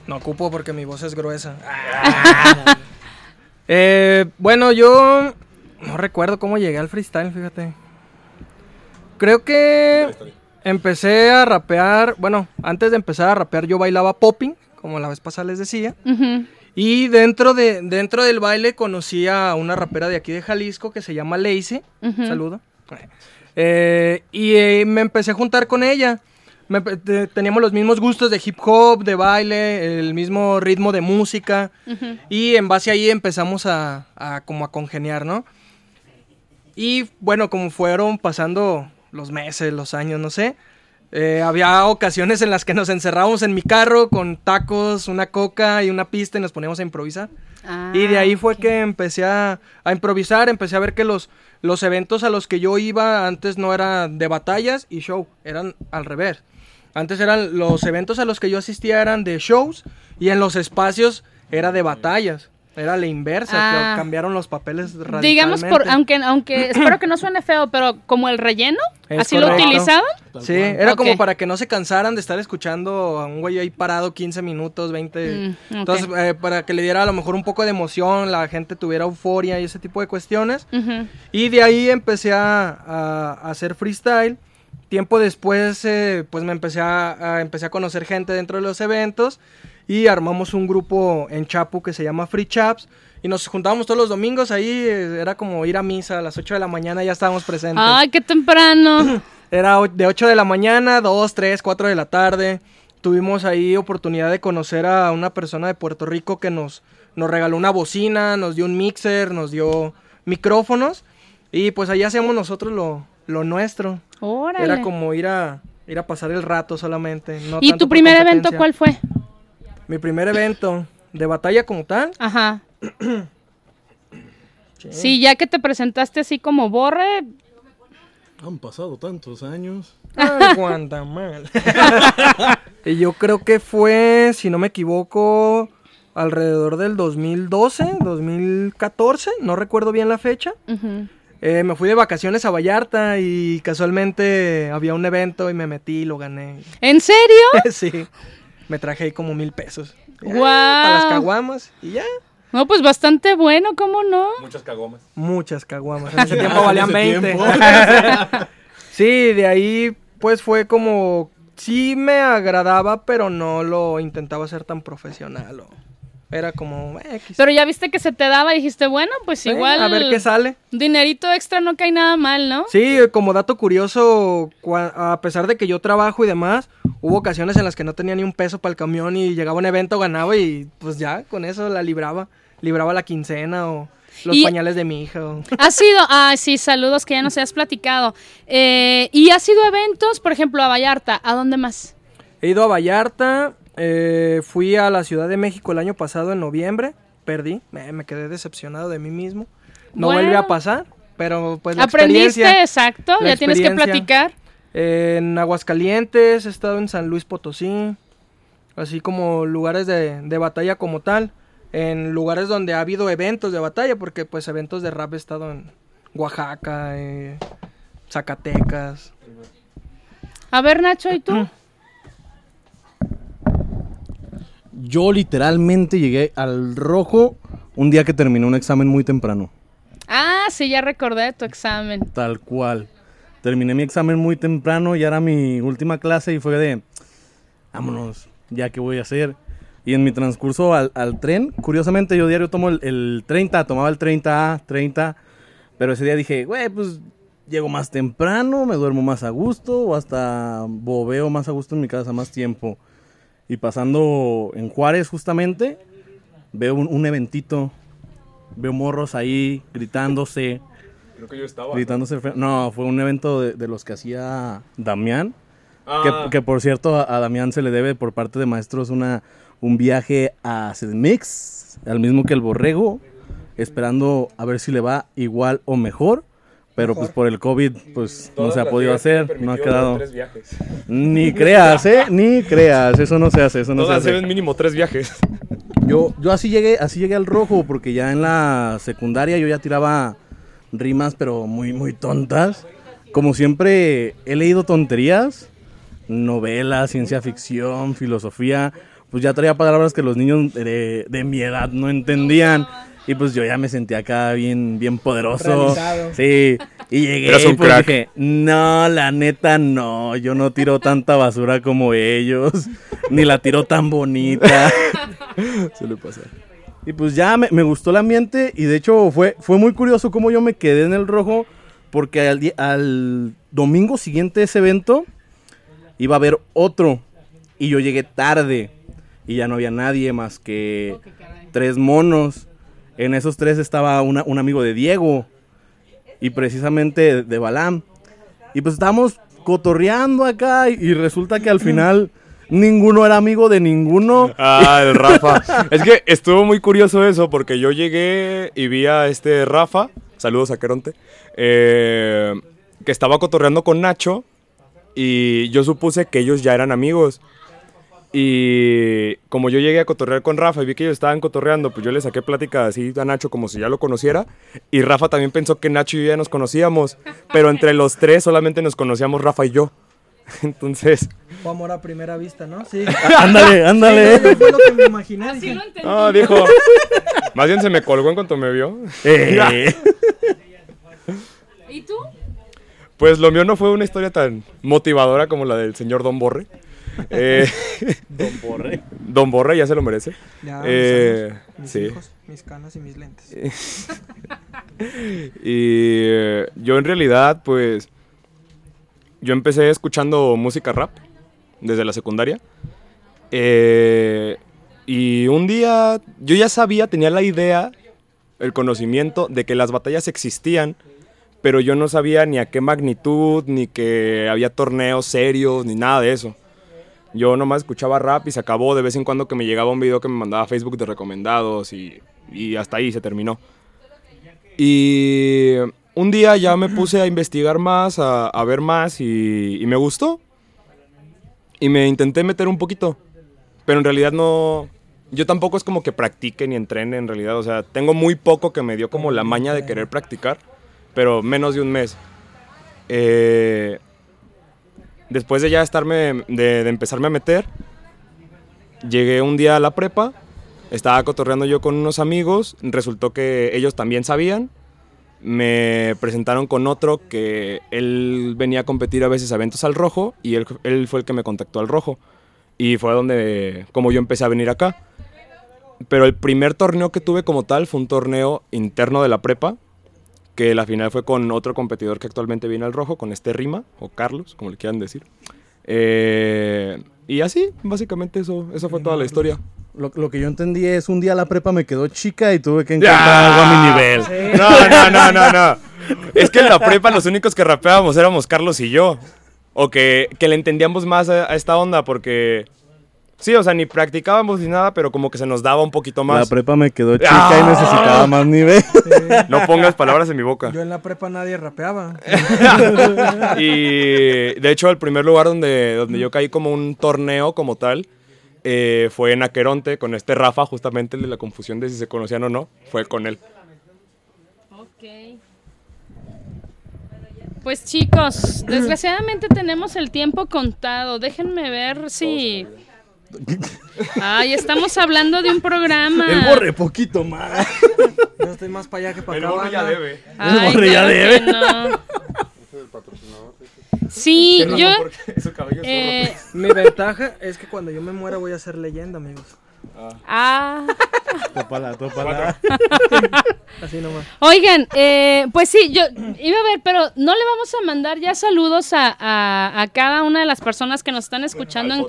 No ocupo porque mi voz es gruesa. <laughs> Eh, bueno, yo no recuerdo cómo llegué al freestyle, fíjate. Creo que empecé a rapear, bueno, antes de empezar a rapear yo bailaba popping, como la vez pasada les decía. Ujú. Y dentro, de, dentro del baile conocí a una rapera de aquí de Jalisco que se llama Lazy. Ujú. Saludo. Eh, y eh, me empecé a juntar con ella. Me empe- te- teníamos los mismos gustos de hip hop, de baile, el mismo ritmo de música. Y en base ahí empezamos a, a como a congeniar, ¿no? Y bueno, como fueron pasando los meses, los años, no sé. Eh, había ocasiones en las que nos encerrábamos en mi carro con tacos, una coca y una pista y nos poníamos a improvisar. Ah, Y de ahí fue que empecé a, a improvisar, empecé a ver que los, los eventos a los que yo iba antes no eran de batallas y show, eran al revés. Antes eran los eventos a los que yo asistía eran de shows y en los espacios era de batallas. Era la inversa, Ah. que cambiaron los papeles radicalmente. Digamos, por, aunque, aunque <clears throat> espero que no suene feo, pero como el relleno, Es así lo correcto. utilizaban. Sí, era Ok. como para que no se cansaran de estar escuchando a un güey ahí parado 15 minutos, 20. Mm, ok. Entonces, eh, para que le diera a lo mejor un poco de emoción, la gente tuviera euforia y ese tipo de cuestiones. Ujú. Y de ahí empecé a, a- a hacer freestyle. Tiempo después, eh, pues me empecé a, a- empecé a conocer gente dentro de los eventos y armamos un grupo en Chapu que se llama Free Chaps. Y nos juntábamos todos los domingos ahí, eh, era como ir a misa a las 8 de la mañana, ya estábamos presentes. Ay, qué temprano. <clears throat> Era de 8 de la mañana, 2, 3, 4 de la tarde. Tuvimos ahí oportunidad de conocer a una persona de Puerto Rico que nos, nos regaló una bocina, nos dio un mixer, nos dio micrófonos. Y pues ahí hacíamos nosotros lo, lo nuestro. Órale. Era como ir a, ir a pasar el rato solamente. no ¿Y tanto tu primer evento cuál fue? Mi primer evento de batalla como tal. Ajá. <clears throat> Sí, ya que te presentaste así como borre, Han pasado tantos años. Ay, <laughs> Guantamal. y yo creo que fue, si no me equivoco, alrededor del 2012, 2014, no recuerdo bien la fecha. Eh, me fui de vacaciones a Vallarta y casualmente había un evento y me metí y lo gané. ¿en serio? <laughs> sí, me traje ahí como mil pesos. Guau. Para las caguamas y ya. No, pues bastante bueno, ¿cómo no? Muchas cagomas. Muchas caguamas. <laughs> En ese tiempo valían ese 20. tiempo. <laughs> sí, de ahí pues fue como... Sí me agradaba, pero no lo intentaba hacer tan profesional. o- Era como... eh, X. Pero ya viste que se te daba y dijiste, bueno, pues igual. A ver qué sale. Dinerito extra no cae nada mal, ¿no? Sí, como dato curioso, a pesar de que yo trabajo y demás, hubo ocasiones en las que no tenía ni un peso para el camión y llegaba un evento, ganaba y pues ya, con eso la libraba. Libraba la quincena o los Y- pañales de mi hija. <laughs> Ha sido, ah, sí, saludos que ya nos hayas platicado. Eh, y ha sido eventos, por ejemplo, a Vallarta, ¿a dónde más? He ido a Vallarta, eh, fui a la Ciudad de México el año pasado en noviembre, perdí, me, me quedé decepcionado de mí mismo. No Bueno. vuelve a pasar, pero pues la Aprendiste, experiencia. exacto, la ya tienes que platicar. En Aguascalientes, he estado en San Luis Potosí, así como lugares de, de batalla como tal, en lugares donde ha habido eventos de batalla, porque pues eventos de rap he estado en Oaxaca, eh, Zacatecas. A ver, Nacho, ¿y tú? Yo literalmente llegué al rojo un día que terminé un examen muy temprano. Ah, sí, ya recordé tu examen. Tal cual. Terminé mi examen muy temprano, ya era mi última clase y fue de, vámonos, ya qué voy a hacer. Y en mi transcurso al, al tren, curiosamente yo diario tomo el, el 30, tomaba el 30A, 30, pero ese día dije, güey, pues llego más temprano, me duermo más a gusto o hasta bobeo más a gusto en mi casa más tiempo. Y pasando en Juárez justamente, veo un, un eventito, veo morros ahí gritándose. Creo que yo estaba. Gritándose. No, fue un evento de, de los que hacía Damián. Ah, Que, que, por cierto, a, a Damián se le debe por parte de maestros una, un viaje a Cedmix, al mismo que el Borrego, esperando a ver si le va igual o mejor. Pero pues por el COVID, pues no todas se ha podido hacer, no ha quedado. Tres viajes. Ni creas, ¿eh? Ni creas, eso no se hace, eso no Todas se hace. mínimo tres viajes. Yo, yo así llegué, así llegué al rojo, porque ya en la secundaria yo ya tiraba rimas, pero muy, muy tontas. Como siempre he leído tonterías, novelas, ciencia ficción, filosofía, pues ya traía palabras que los niños de, de mi edad no entendían. Y pues yo ya me sentía acá bien, bien poderoso. Realizado. Sí. Y llegué Eras un y pues crack. dije, no, la neta no, yo no tiro tanta basura como ellos, ni la tiro tan bonita. <laughs> Suele pasar. Y pues ya me, me gustó el ambiente y de hecho fue, fue muy curioso cómo yo me quedé en el rojo porque al, al domingo siguiente de ese evento iba a haber otro y yo llegué tarde y ya no había nadie más que tres monos. En esos tres estaba una- un amigo de Diego y precisamente de Balam. Y pues estábamos cotorreando acá y, y resulta que al final ninguno era amigo de ninguno. Ah, el Rafa. <laughs> es que estuvo muy curioso eso porque yo llegué y vi a este Rafa, saludos a Queronte, eh, que estaba cotorreando con Nacho y yo supuse que ellos ya eran amigos. Y como yo llegué a cotorrear con Rafa y vi que ellos estaban cotorreando, pues yo le saqué plática así a Nacho como si ya lo conociera. Y Rafa también pensó que Nacho y yo ya nos conocíamos, pero entre los tres solamente nos conocíamos Rafa y yo. <laughs> Entonces, Fue amor a primera vista, ¿no? Sí. ándale, <laughs> ándale. Sí, no, yo fue lo que me imaginé. Así dije, lo entendí. ah, dijo, más bien se me colgó en cuanto me vio. Eh, ¿Y tú? Pues lo mío no fue una historia tan motivadora como la del señor Don Borre. Eh, <laughs> Don Borre. Don Borre ya se lo merece. Ya, Eh, mis sí. hijos, mis canas y mis lentes. <laughs> Y eh, yo en realidad, pues, yo empecé escuchando música rap desde la secundaria. Eh, y un día yo ya sabía, tenía la idea, el conocimiento de que las batallas existían, pero yo no sabía ni a qué magnitud, ni que había torneos serios, ni nada de eso. Yo nomás escuchaba rap y se acabó de vez en cuando que me llegaba un video que me mandaba Facebook de recomendados y, y hasta ahí se terminó. Y un día ya me puse a investigar más, a, ver más y, y me gustó. Y me intenté meter un poquito. Pero en realidad no... Yo tampoco es como que practique ni entrene en realidad. O sea, tengo muy poco que me dio como la maña de querer practicar. Pero menos de un mes. Eh, después de ya estarme... De, empezarme a meter. Llegué un día a la prepa. Estaba cotorreando yo con unos amigos. Resultó que ellos también sabían. Me presentaron con otro que él venía a competir a veces a eventos al rojo. Y él, él fue el que me contactó al rojo. Y fue donde, como yo empecé a venir acá. Pero el primer torneo que tuve como tal fue un torneo interno de la prepa. Que la final fue con otro competidor que actualmente viene al rojo, con este Rima, o Carlos, como le quieran decir. Eh, y así, básicamente eso, eso fue toda la historia. Lo, lo que yo entendí es un día la prepa me quedó chica y tuve que encontrar algo a mi nivel. No, no, no, no, no. Es que en la prepa los únicos que rapeábamos éramos Carlos y yo. O que, que le entendíamos más a, a esta onda porque... Sí, o sea, ni practicábamos ni nada, pero como que se nos daba un poquito La más. prepa me quedó chica y Ah. necesitaba más nivel. <laughs> No pongas palabras en mi boca. Yo en la prepa nadie rapeaba. <laughs> Y de hecho el primer lugar donde, donde yo caí como un torneo como tal eh, fue en Aqueronte con este Rafa, justamente el de la confusión de si se conocían o no, fue con él. Ok. Pues chicos, desgraciadamente tenemos el tiempo contado. Déjenme ver si... Ay, estamos hablando de un programa. El borre poquito más. Yo estoy más para allá que para acá. banda. debe. Ay, borre ya debe. no. Sí, yo... <laughs> Su cabello es eh, Mi ventaja es que cuando yo me muera voy a ser leyenda, amigos. Ah, Tópala, tópala. <laughs> Así nomás. Oigan, eh, pues sí, yo iba a ver, pero no le vamos a mandar ya saludos a, a- a cada una de las personas que nos están escuchando en,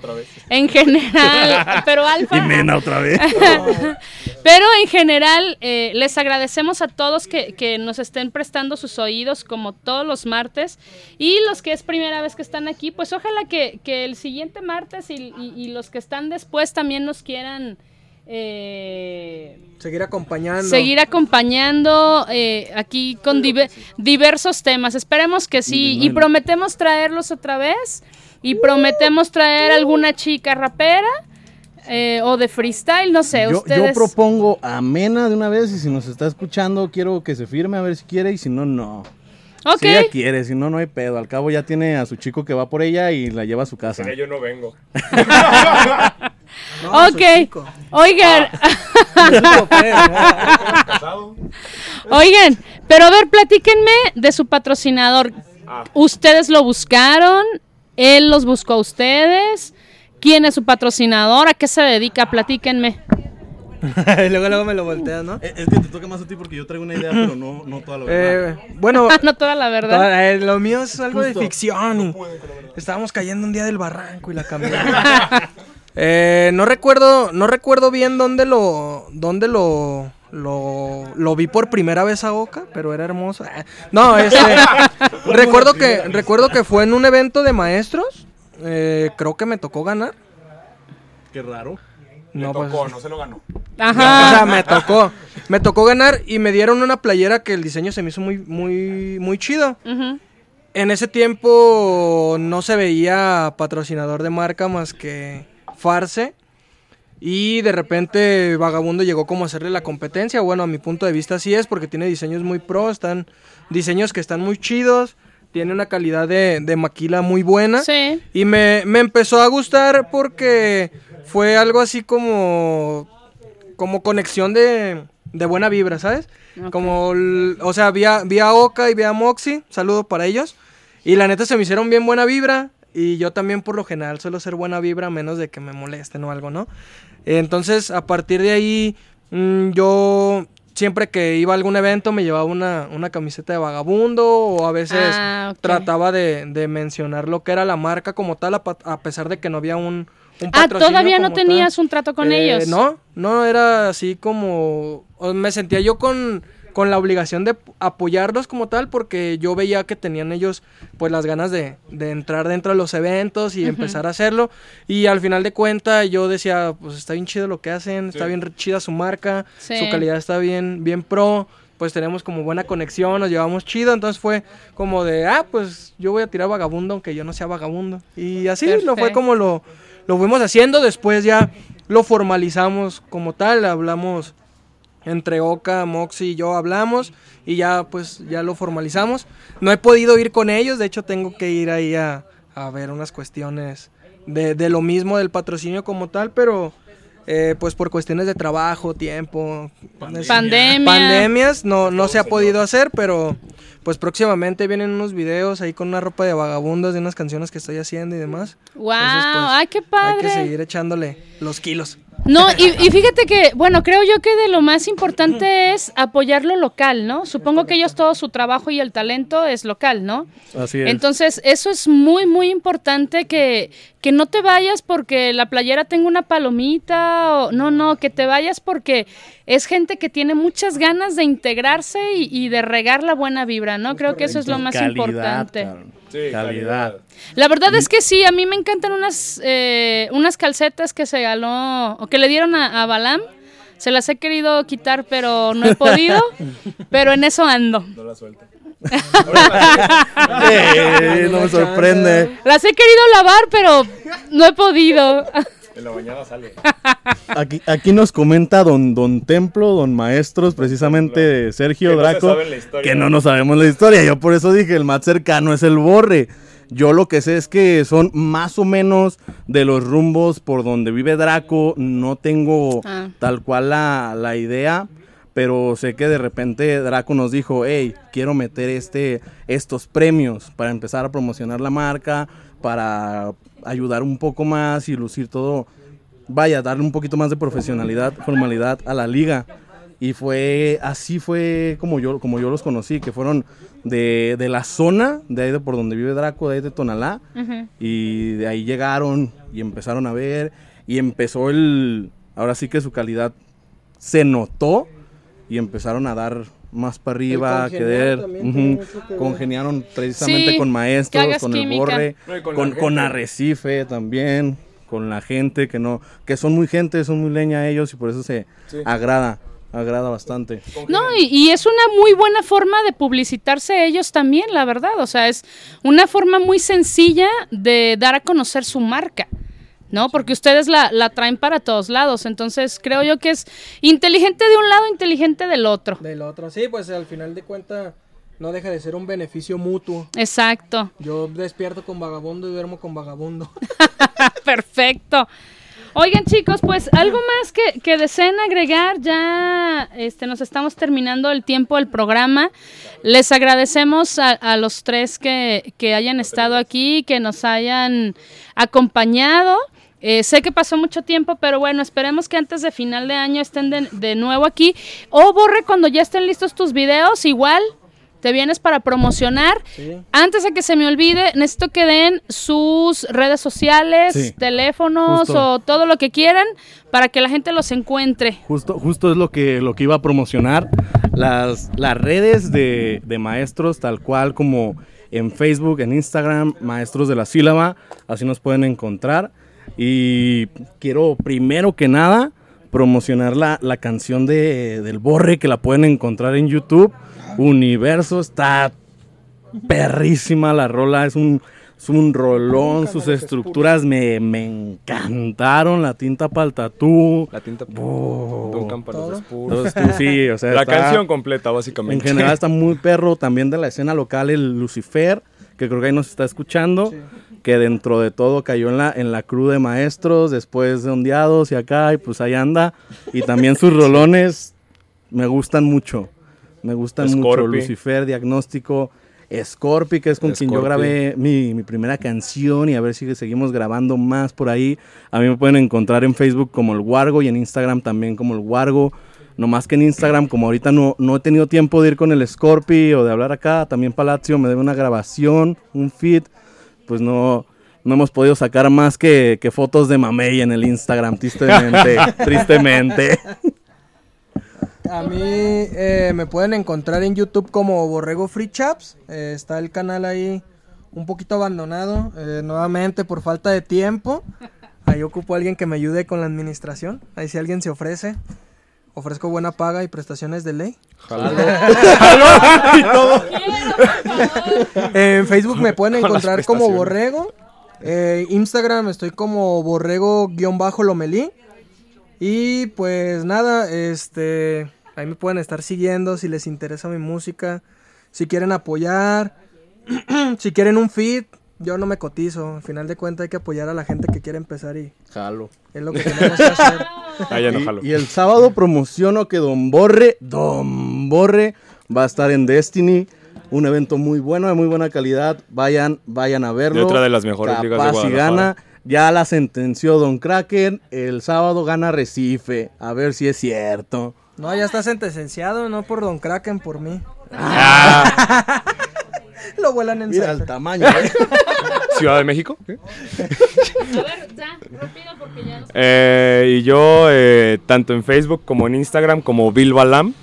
en general, pero Alfa. Y Mena otra vez. <laughs> Pero en general, eh, les agradecemos a todos que, que nos estén prestando sus oídos como todos los martes. Y los que es primera vez que están aquí, pues ojalá que, que el siguiente martes y, y- y los que están después también nos quieran eh, Seguir acompañando. seguir acompañando eh, aquí con dive- diversos temas. Esperemos que sí. Y prometemos traerlos otra vez. Y prometemos traer alguna chica rapera. eh, o de freestyle, no sé, Yo, yo ustedes. propongo a Mena de una vez y si nos está escuchando quiero que se firme a ver si quiere y si no, no. Si ella quiere, si no, no hay pedo. Al cabo ya tiene a su chico que va por ella y la lleva a su casa. Yo no vengo. <laughs> No, ok. Oigan. Casado. <laughs> oigan, pero a ver, platíquenme de su patrocinador. Ah. ¿Ustedes lo buscaron? ¿Él los buscó a ustedes? ¿Quién es su patrocinador? ¿A qué se dedica? Platíquenme. <laughs> y luego, luego me lo volteas, ¿no? Es que te toca más a ti porque yo traigo una idea, pero no, no toda la verdad. Eh, bueno, <laughs> no toda la verdad. toda- eh, lo mío es algo de ficción. estábamos cayendo un día del barranco y la cambiamos. Eh, no recuerdo, no recuerdo bien dónde lo, dónde lo, lo, lo vi por primera vez a Oca, pero era hermoso. Ah, No, este, <laughs> recuerdo que, recuerdo que fue en un evento de maestros. eh, creo que me tocó ganar. Qué raro. No, pues, Tocó, no se lo ganó. Ajá. O sea, me tocó. Me tocó ganar y me dieron una playera que el diseño se me hizo muy, muy, muy chido. En ese tiempo no se veía patrocinador de marca más que Farce. Y de repente Vagabundo llegó como a hacerle la competencia. Bueno, a mi punto de vista así es, porque tiene diseños muy pro, están diseños que están muy chidos, tiene una calidad de, de maquila muy buena. Sí. Y me, me empezó a gustar porque fue algo así como, como conexión de, de buena vibra, ¿sabes? Como, o sea, vi a, vi a Oka y vi a Moxie, saludo para ellos. Y la neta se me hicieron bien buena vibra. Y yo también por lo general suelo ser buena vibra, a menos de que me molesten o algo, ¿no? Entonces, a partir de ahí, mm, yo siempre que iba a algún evento me llevaba una, una camiseta de vagabundo o a veces Ah, trataba de, de mencionar lo que era la marca como tal, a, a pesar de que no había un, un Ah, todavía no tal. tenías un trato con Eh, ellos. No, no, era así como... Me sentía yo con, con la obligación de apoyarlos como tal porque yo veía que tenían ellos pues las ganas de, de entrar dentro de los eventos y empezar a hacerlo. Y al final de cuentas yo decía, pues está bien chido lo que hacen, está bien chida su marca, Sí. su calidad está bien, bien pro. Pues tenemos como buena conexión, nos llevamos chido, entonces fue como de, ah, pues yo voy a tirar vagabundo aunque yo no sea vagabundo. Y así lo fue como lo, lo fuimos haciendo, después ya lo formalizamos como tal, hablamos entre Oka, Moxie y yo hablamos y ya pues ya lo formalizamos. No he podido ir con ellos, de hecho tengo que ir ahí a, a ver unas cuestiones de, de lo mismo del patrocinio como tal, pero eh, pues por cuestiones de trabajo, tiempo, Pandemia. pandemias, no, no se ha podido hacer, pero pues próximamente vienen unos videos ahí con una ropa de vagabundos de unas canciones que estoy haciendo y demás. Wow, Entonces, pues, ay, qué Hay que padre. seguir echándole los kilos. No, y, y fíjate que, bueno, creo yo que de lo más importante es apoyar lo local, ¿no? Supongo que ellos todo su trabajo y el talento es local, ¿no? Así es. Entonces, eso es muy, muy importante que, que no te vayas porque la playera tenga una palomita o no, no, que te vayas porque es gente que tiene muchas ganas de integrarse y, y de regar la buena vibra, ¿no? Creo que eso es lo más Calidad, importante. Sí, calidad. La verdad es que sí, a mí me encantan unas, eh, unas calcetas que se ganó o que le dieron a, a Balam. Se las he querido quitar, pero no he podido. <laughs> pero en eso ando. No la suelta. Eh, no me sorprende. Las he querido lavar, pero no he podido. <laughs> En la mañana sale. <laughs> Aquí, aquí nos comenta don, don Templo, don Maestros, precisamente Sergio Que no se Draco, saben la historia. que no nos sabemos la historia. Yo por eso dije, el más cercano es el Borre. Yo lo que sé es que son más o menos de los rumbos por donde vive Draco. No tengo Ah. tal cual la, la idea, pero sé que de repente Draco nos dijo, hey, quiero meter este, estos premios para empezar a promocionar la marca, para ayudar un poco más y lucir todo, vaya, darle un poquito más de profesionalidad, formalidad a la liga. Y fue, así fue como yo, como yo los conocí, que fueron de, de la zona, de ahí de por donde vive Draco, de ahí de Tonalá. Y de ahí llegaron y empezaron a ver. Y empezó el, ahora sí que su calidad se notó y empezaron a dar más para arriba, querer. ver. Congeniaron precisamente Sí, con maestros, con química. el borre, No, con con. Arrecife también, con la gente que no, que son muy gente, son muy leña ellos y por eso se Sí. agrada, agrada bastante. No, y, y es una muy buena forma de publicitarse ellos también, la verdad. O sea, es una forma muy sencilla de dar a conocer su marca. ¿No? Porque ustedes la, la traen para todos lados. Entonces, creo yo que es inteligente de un lado, inteligente del otro. Del otro, sí, pues al final de cuentas no deja de ser un beneficio mutuo. Exacto. Yo despierto con vagabundo y duermo con vagabundo. <laughs> Perfecto. Oigan chicos, pues algo más que, que deseen agregar, ya este, nos estamos terminando el tiempo del programa. Les agradecemos a, a los tres que, que hayan estado aquí, que nos hayan acompañado. Eh, sé que pasó mucho tiempo, pero bueno, esperemos que antes de final de año estén de, de nuevo aquí. O borre cuando ya estén listos tus videos, igual te vienes para promocionar. Sí. Antes de que se me olvide, necesito que den sus redes sociales, Sí. teléfonos Justo. o todo lo que quieran para que la gente los encuentre. Justo, justo es lo que, lo que iba a promocionar. Las, las redes de, de maestros, tal cual como en Facebook, en Instagram, Maestros de la Sílaba, así nos pueden encontrar. Y quiero primero que nada promocionar la, la canción de, del Borre que la pueden encontrar en YouTube. Universo está perrísima la rola, es un, es un rolón, sus estructuras me, me encantaron, la tinta para el tatú. La tinta Oh. Duncan para los sí, o sea, <laughs> La está- canción completa, básicamente. en general está muy perro también de la escena local el Lucifer, que creo que ahí nos está escuchando, que dentro de todo cayó en la, en la crew de maestros, después de ondeados y acá, y pues ahí anda. Y también sus rolones me gustan mucho, me gustan mucho. Lucifer, Diagnóstico, Scorpi, que es con quien yo grabé mi, mi primera canción y a ver si seguimos grabando más por ahí. A mí me pueden encontrar en Facebook como el Wargo y en Instagram también como el Wargo. No más que en Instagram, como ahorita no, no he tenido tiempo de ir con el Scorpi o de hablar acá, también Palacio me debe una grabación, un feed, pues no, no hemos podido sacar más que, que fotos de mamey en el Instagram, tristemente, <laughs> tristemente. A mí eh, me pueden encontrar en YouTube como Borrego Free Chaps. Eh, está el canal ahí un poquito abandonado, eh, nuevamente por falta de tiempo. Ahí ocupo a alguien que me ayude con la administración. Ahí si alguien se ofrece, ofrezco buena paga y prestaciones de ley. <laughs> En Facebook me pueden encontrar como. Borrego. Eh, Instagram estoy como Borrego-Lomelí. Y pues nada, este, ahí me pueden estar siguiendo si les interesa mi música, si quieren apoyar, <clears throat> si quieren un feed, yo no me cotizo. Al final de cuentas hay que apoyar a la gente que quiere empezar y Jalo. es lo que tenemos que hacer. <laughs> <laughs> Ah, ya no jalo. Y, y el sábado promociono que Don Borre, Don Borre va a estar en Destiny. Un evento muy bueno, de muy buena calidad. Vayan, vayan a verlo. De otra de las mejores ligas de Capaz y Guadalajara. gana. Ya la sentenció Don Kraken. El sábado gana Recife. A ver si es cierto. No, ya está sentenciado, no por Don Kraken, por mí. Ah, <laughs> Lo vuelan en Mira el tamaño. ¿eh? <laughs> Ciudad de México. ¿Qué? A ver, ya, rápido porque ya nos... Eh, y yo, eh, tanto en Facebook como en Instagram, como Bill Balam.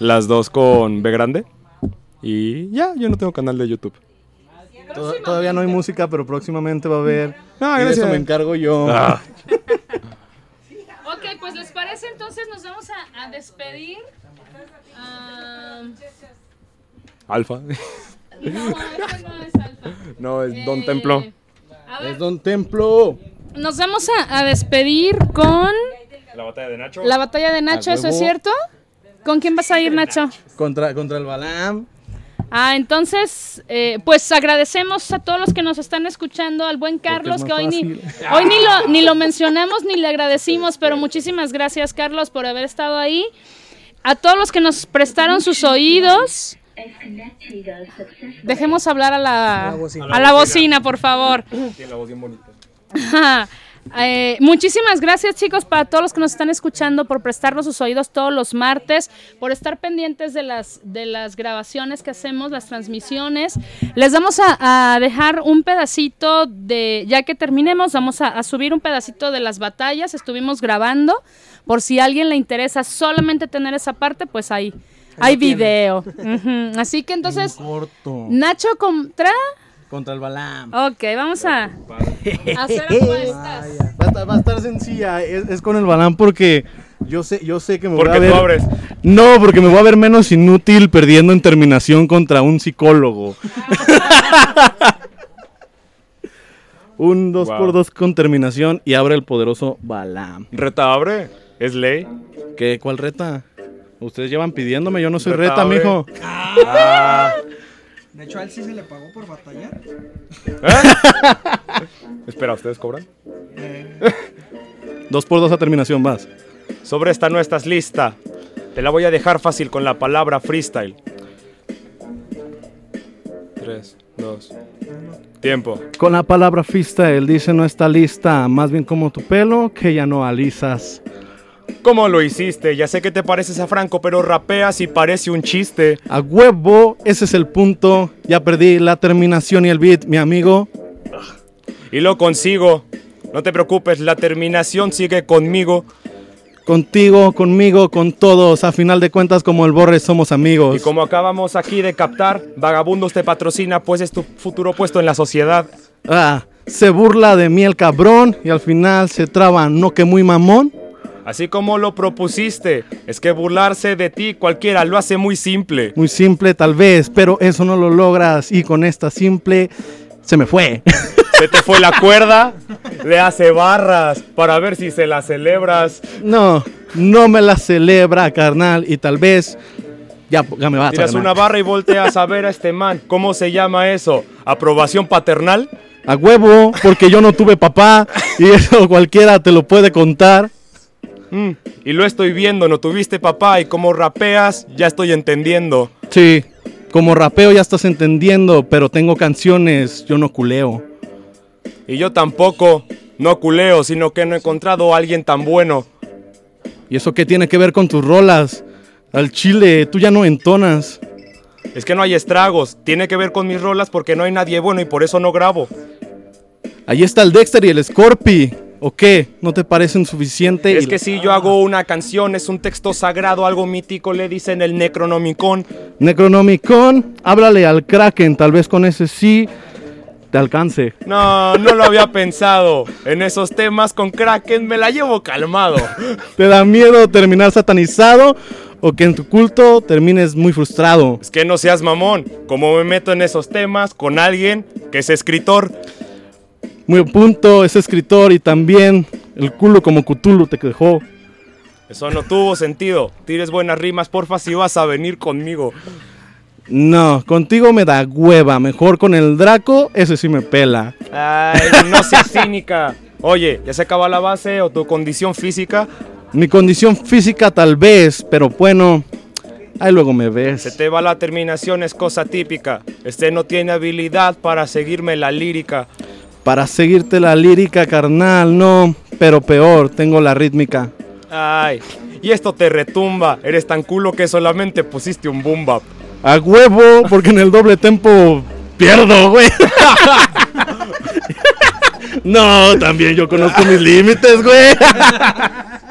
Las dos con B grande. Y ya, yo no tengo canal de YouTube. Tod- Todavía no hay música, pero próximamente va a haber. Ah, y de gracias. eso me encargo yo. Ah, <laughs> Ok, pues les parece entonces nos vamos a, a despedir. Ah, Alfa. No, este no es alfa. <laughs> No, es Don Eh, Templo. Es Don Templo. nos vamos a, a despedir con La batalla de Nacho. la batalla de Nacho, ¿eso es cierto? ¿Con quién vas a ir, Nacho? Contra, contra el Balam. Ah, entonces, eh, pues agradecemos a todos los que nos están escuchando, al buen Carlos, que hoy, ni, hoy ni, lo, ni lo mencionamos ni le agradecimos, pero muchísimas gracias, Carlos, por haber estado ahí. A todos los que nos prestaron sus oídos, dejemos hablar a la, A la bocina. a la bocina, por favor. Tiene la voz bien bonita. Ajá. Eh, muchísimas gracias chicos para todos los que nos están escuchando por prestarnos sus oídos todos los martes, por estar pendientes de las, de las grabaciones que hacemos, las transmisiones. Les vamos a, a dejar un pedacito de, ya que terminemos, vamos a, a subir un pedacito de las batallas, estuvimos grabando, por si a alguien le interesa solamente tener esa parte, pues ahí. Hay video. <laughs> Así que entonces, Corto. Nacho contra... Contra el Balam. Ok, vamos a, hacer <laughs> apuestas. Va a, estar, va a estar sencilla, es, es con el Balam porque yo sé, yo sé que me voy a ver... tú abres. No, porque me voy a ver menos inútil perdiendo en terminación contra un psicólogo. <laughs> un 2 Wow. por 2 con terminación y abre el poderoso Balam. Reta abre. Es ley. ¿Qué? ¿Cuál reta? Ustedes llevan pidiéndome, yo no soy Reta, mijo. Ah. De hecho, a él sí se le pagó por batallar. Espera, ¿ustedes cobran? 2 por 2 a terminación, vas. Sobre esta no estás lista. Te la voy a dejar fácil con la palabra freestyle. 3, 2, Tiempo. Con la palabra él dice no está lista, más bien como tu pelo que ya no alisas. ¿Cómo lo hiciste? Ya sé que te pareces a Franco, pero rapeas y parece un chiste. A huevo, ese es el punto. Ya perdí la terminación y el beat, mi amigo. Y lo consigo. No te preocupes, la terminación sigue conmigo. Contigo, conmigo, con todos. A final de cuentas, como el borre, somos amigos. Y como acabamos aquí de captar, Vagabundos te patrocina, pues es tu futuro puesto en la sociedad. Ah, se burla de mí el cabrón y al final se traba, ¿no que muy mamón? Así como lo propusiste, es que burlarse de ti cualquiera lo hace muy simple. Muy simple tal vez, pero eso no lo logras y con esta simple se me fue. <laughs> Se te fue la cuerda, le hace barras para ver si se la celebras. No, no me la celebra, carnal, y tal vez ya, ya me vas a Tiras una barra y volteas a ver a este man. ¿Cómo se llama eso? ¿Aprobación paternal? A huevo, porque yo no tuve papá y eso cualquiera te lo puede contar. Mm, y lo estoy viendo, no tuviste papá y como rapeas, ya estoy entendiendo. Sí, como rapeo ya estás entendiendo, pero tengo canciones, yo no culeo. Y yo tampoco, no culeo, sino que no he encontrado a alguien tan bueno. ¿Y eso qué tiene que ver con tus rolas? Al chile, tú ya no entonas. Es que no hay estragos, tiene que ver con mis rolas porque no hay nadie bueno y por eso no grabo. Ahí está el Dexter y el Scorpi. ¿O qué? ¿No te parecen suficiente? Es que si yo hago una canción, es un texto sagrado, algo mítico, le dicen el Necronomicon. Necronomicon, háblale al Kraken, tal vez con ese sí te alcance. No, no lo había pensado. En esos temas con Kraken me la llevo calmado. ¿Te da miedo terminar satanizado o que en tu culto termines muy frustrado? Es que no seas mamón. Como me meto en esos temas con alguien que es escritor, Muy a punto, es escritor y también el culo como Cthulhu te dejó. eso no tuvo sentido. Tires buenas rimas, porfa, si vas a venir conmigo. No, contigo me da hueva. Mejor con el Draco, ese sí me pela. Ay, no seas cínica. Oye, ¿ya se acaba la base o tu condición física? Mi condición física tal vez, pero bueno, ahí luego me Se ves. te va la terminación, es cosa típica. Este no tiene habilidad para seguirme la lírica. Para seguirte la lírica, carnal, no, pero peor, tengo la rítmica. Ay, y esto te retumba. Eres tan culo que solamente pusiste un boom bap. A huevo, porque en el doble tempo pierdo, güey. <laughs> no, también yo conozco mis límites, güey. <laughs>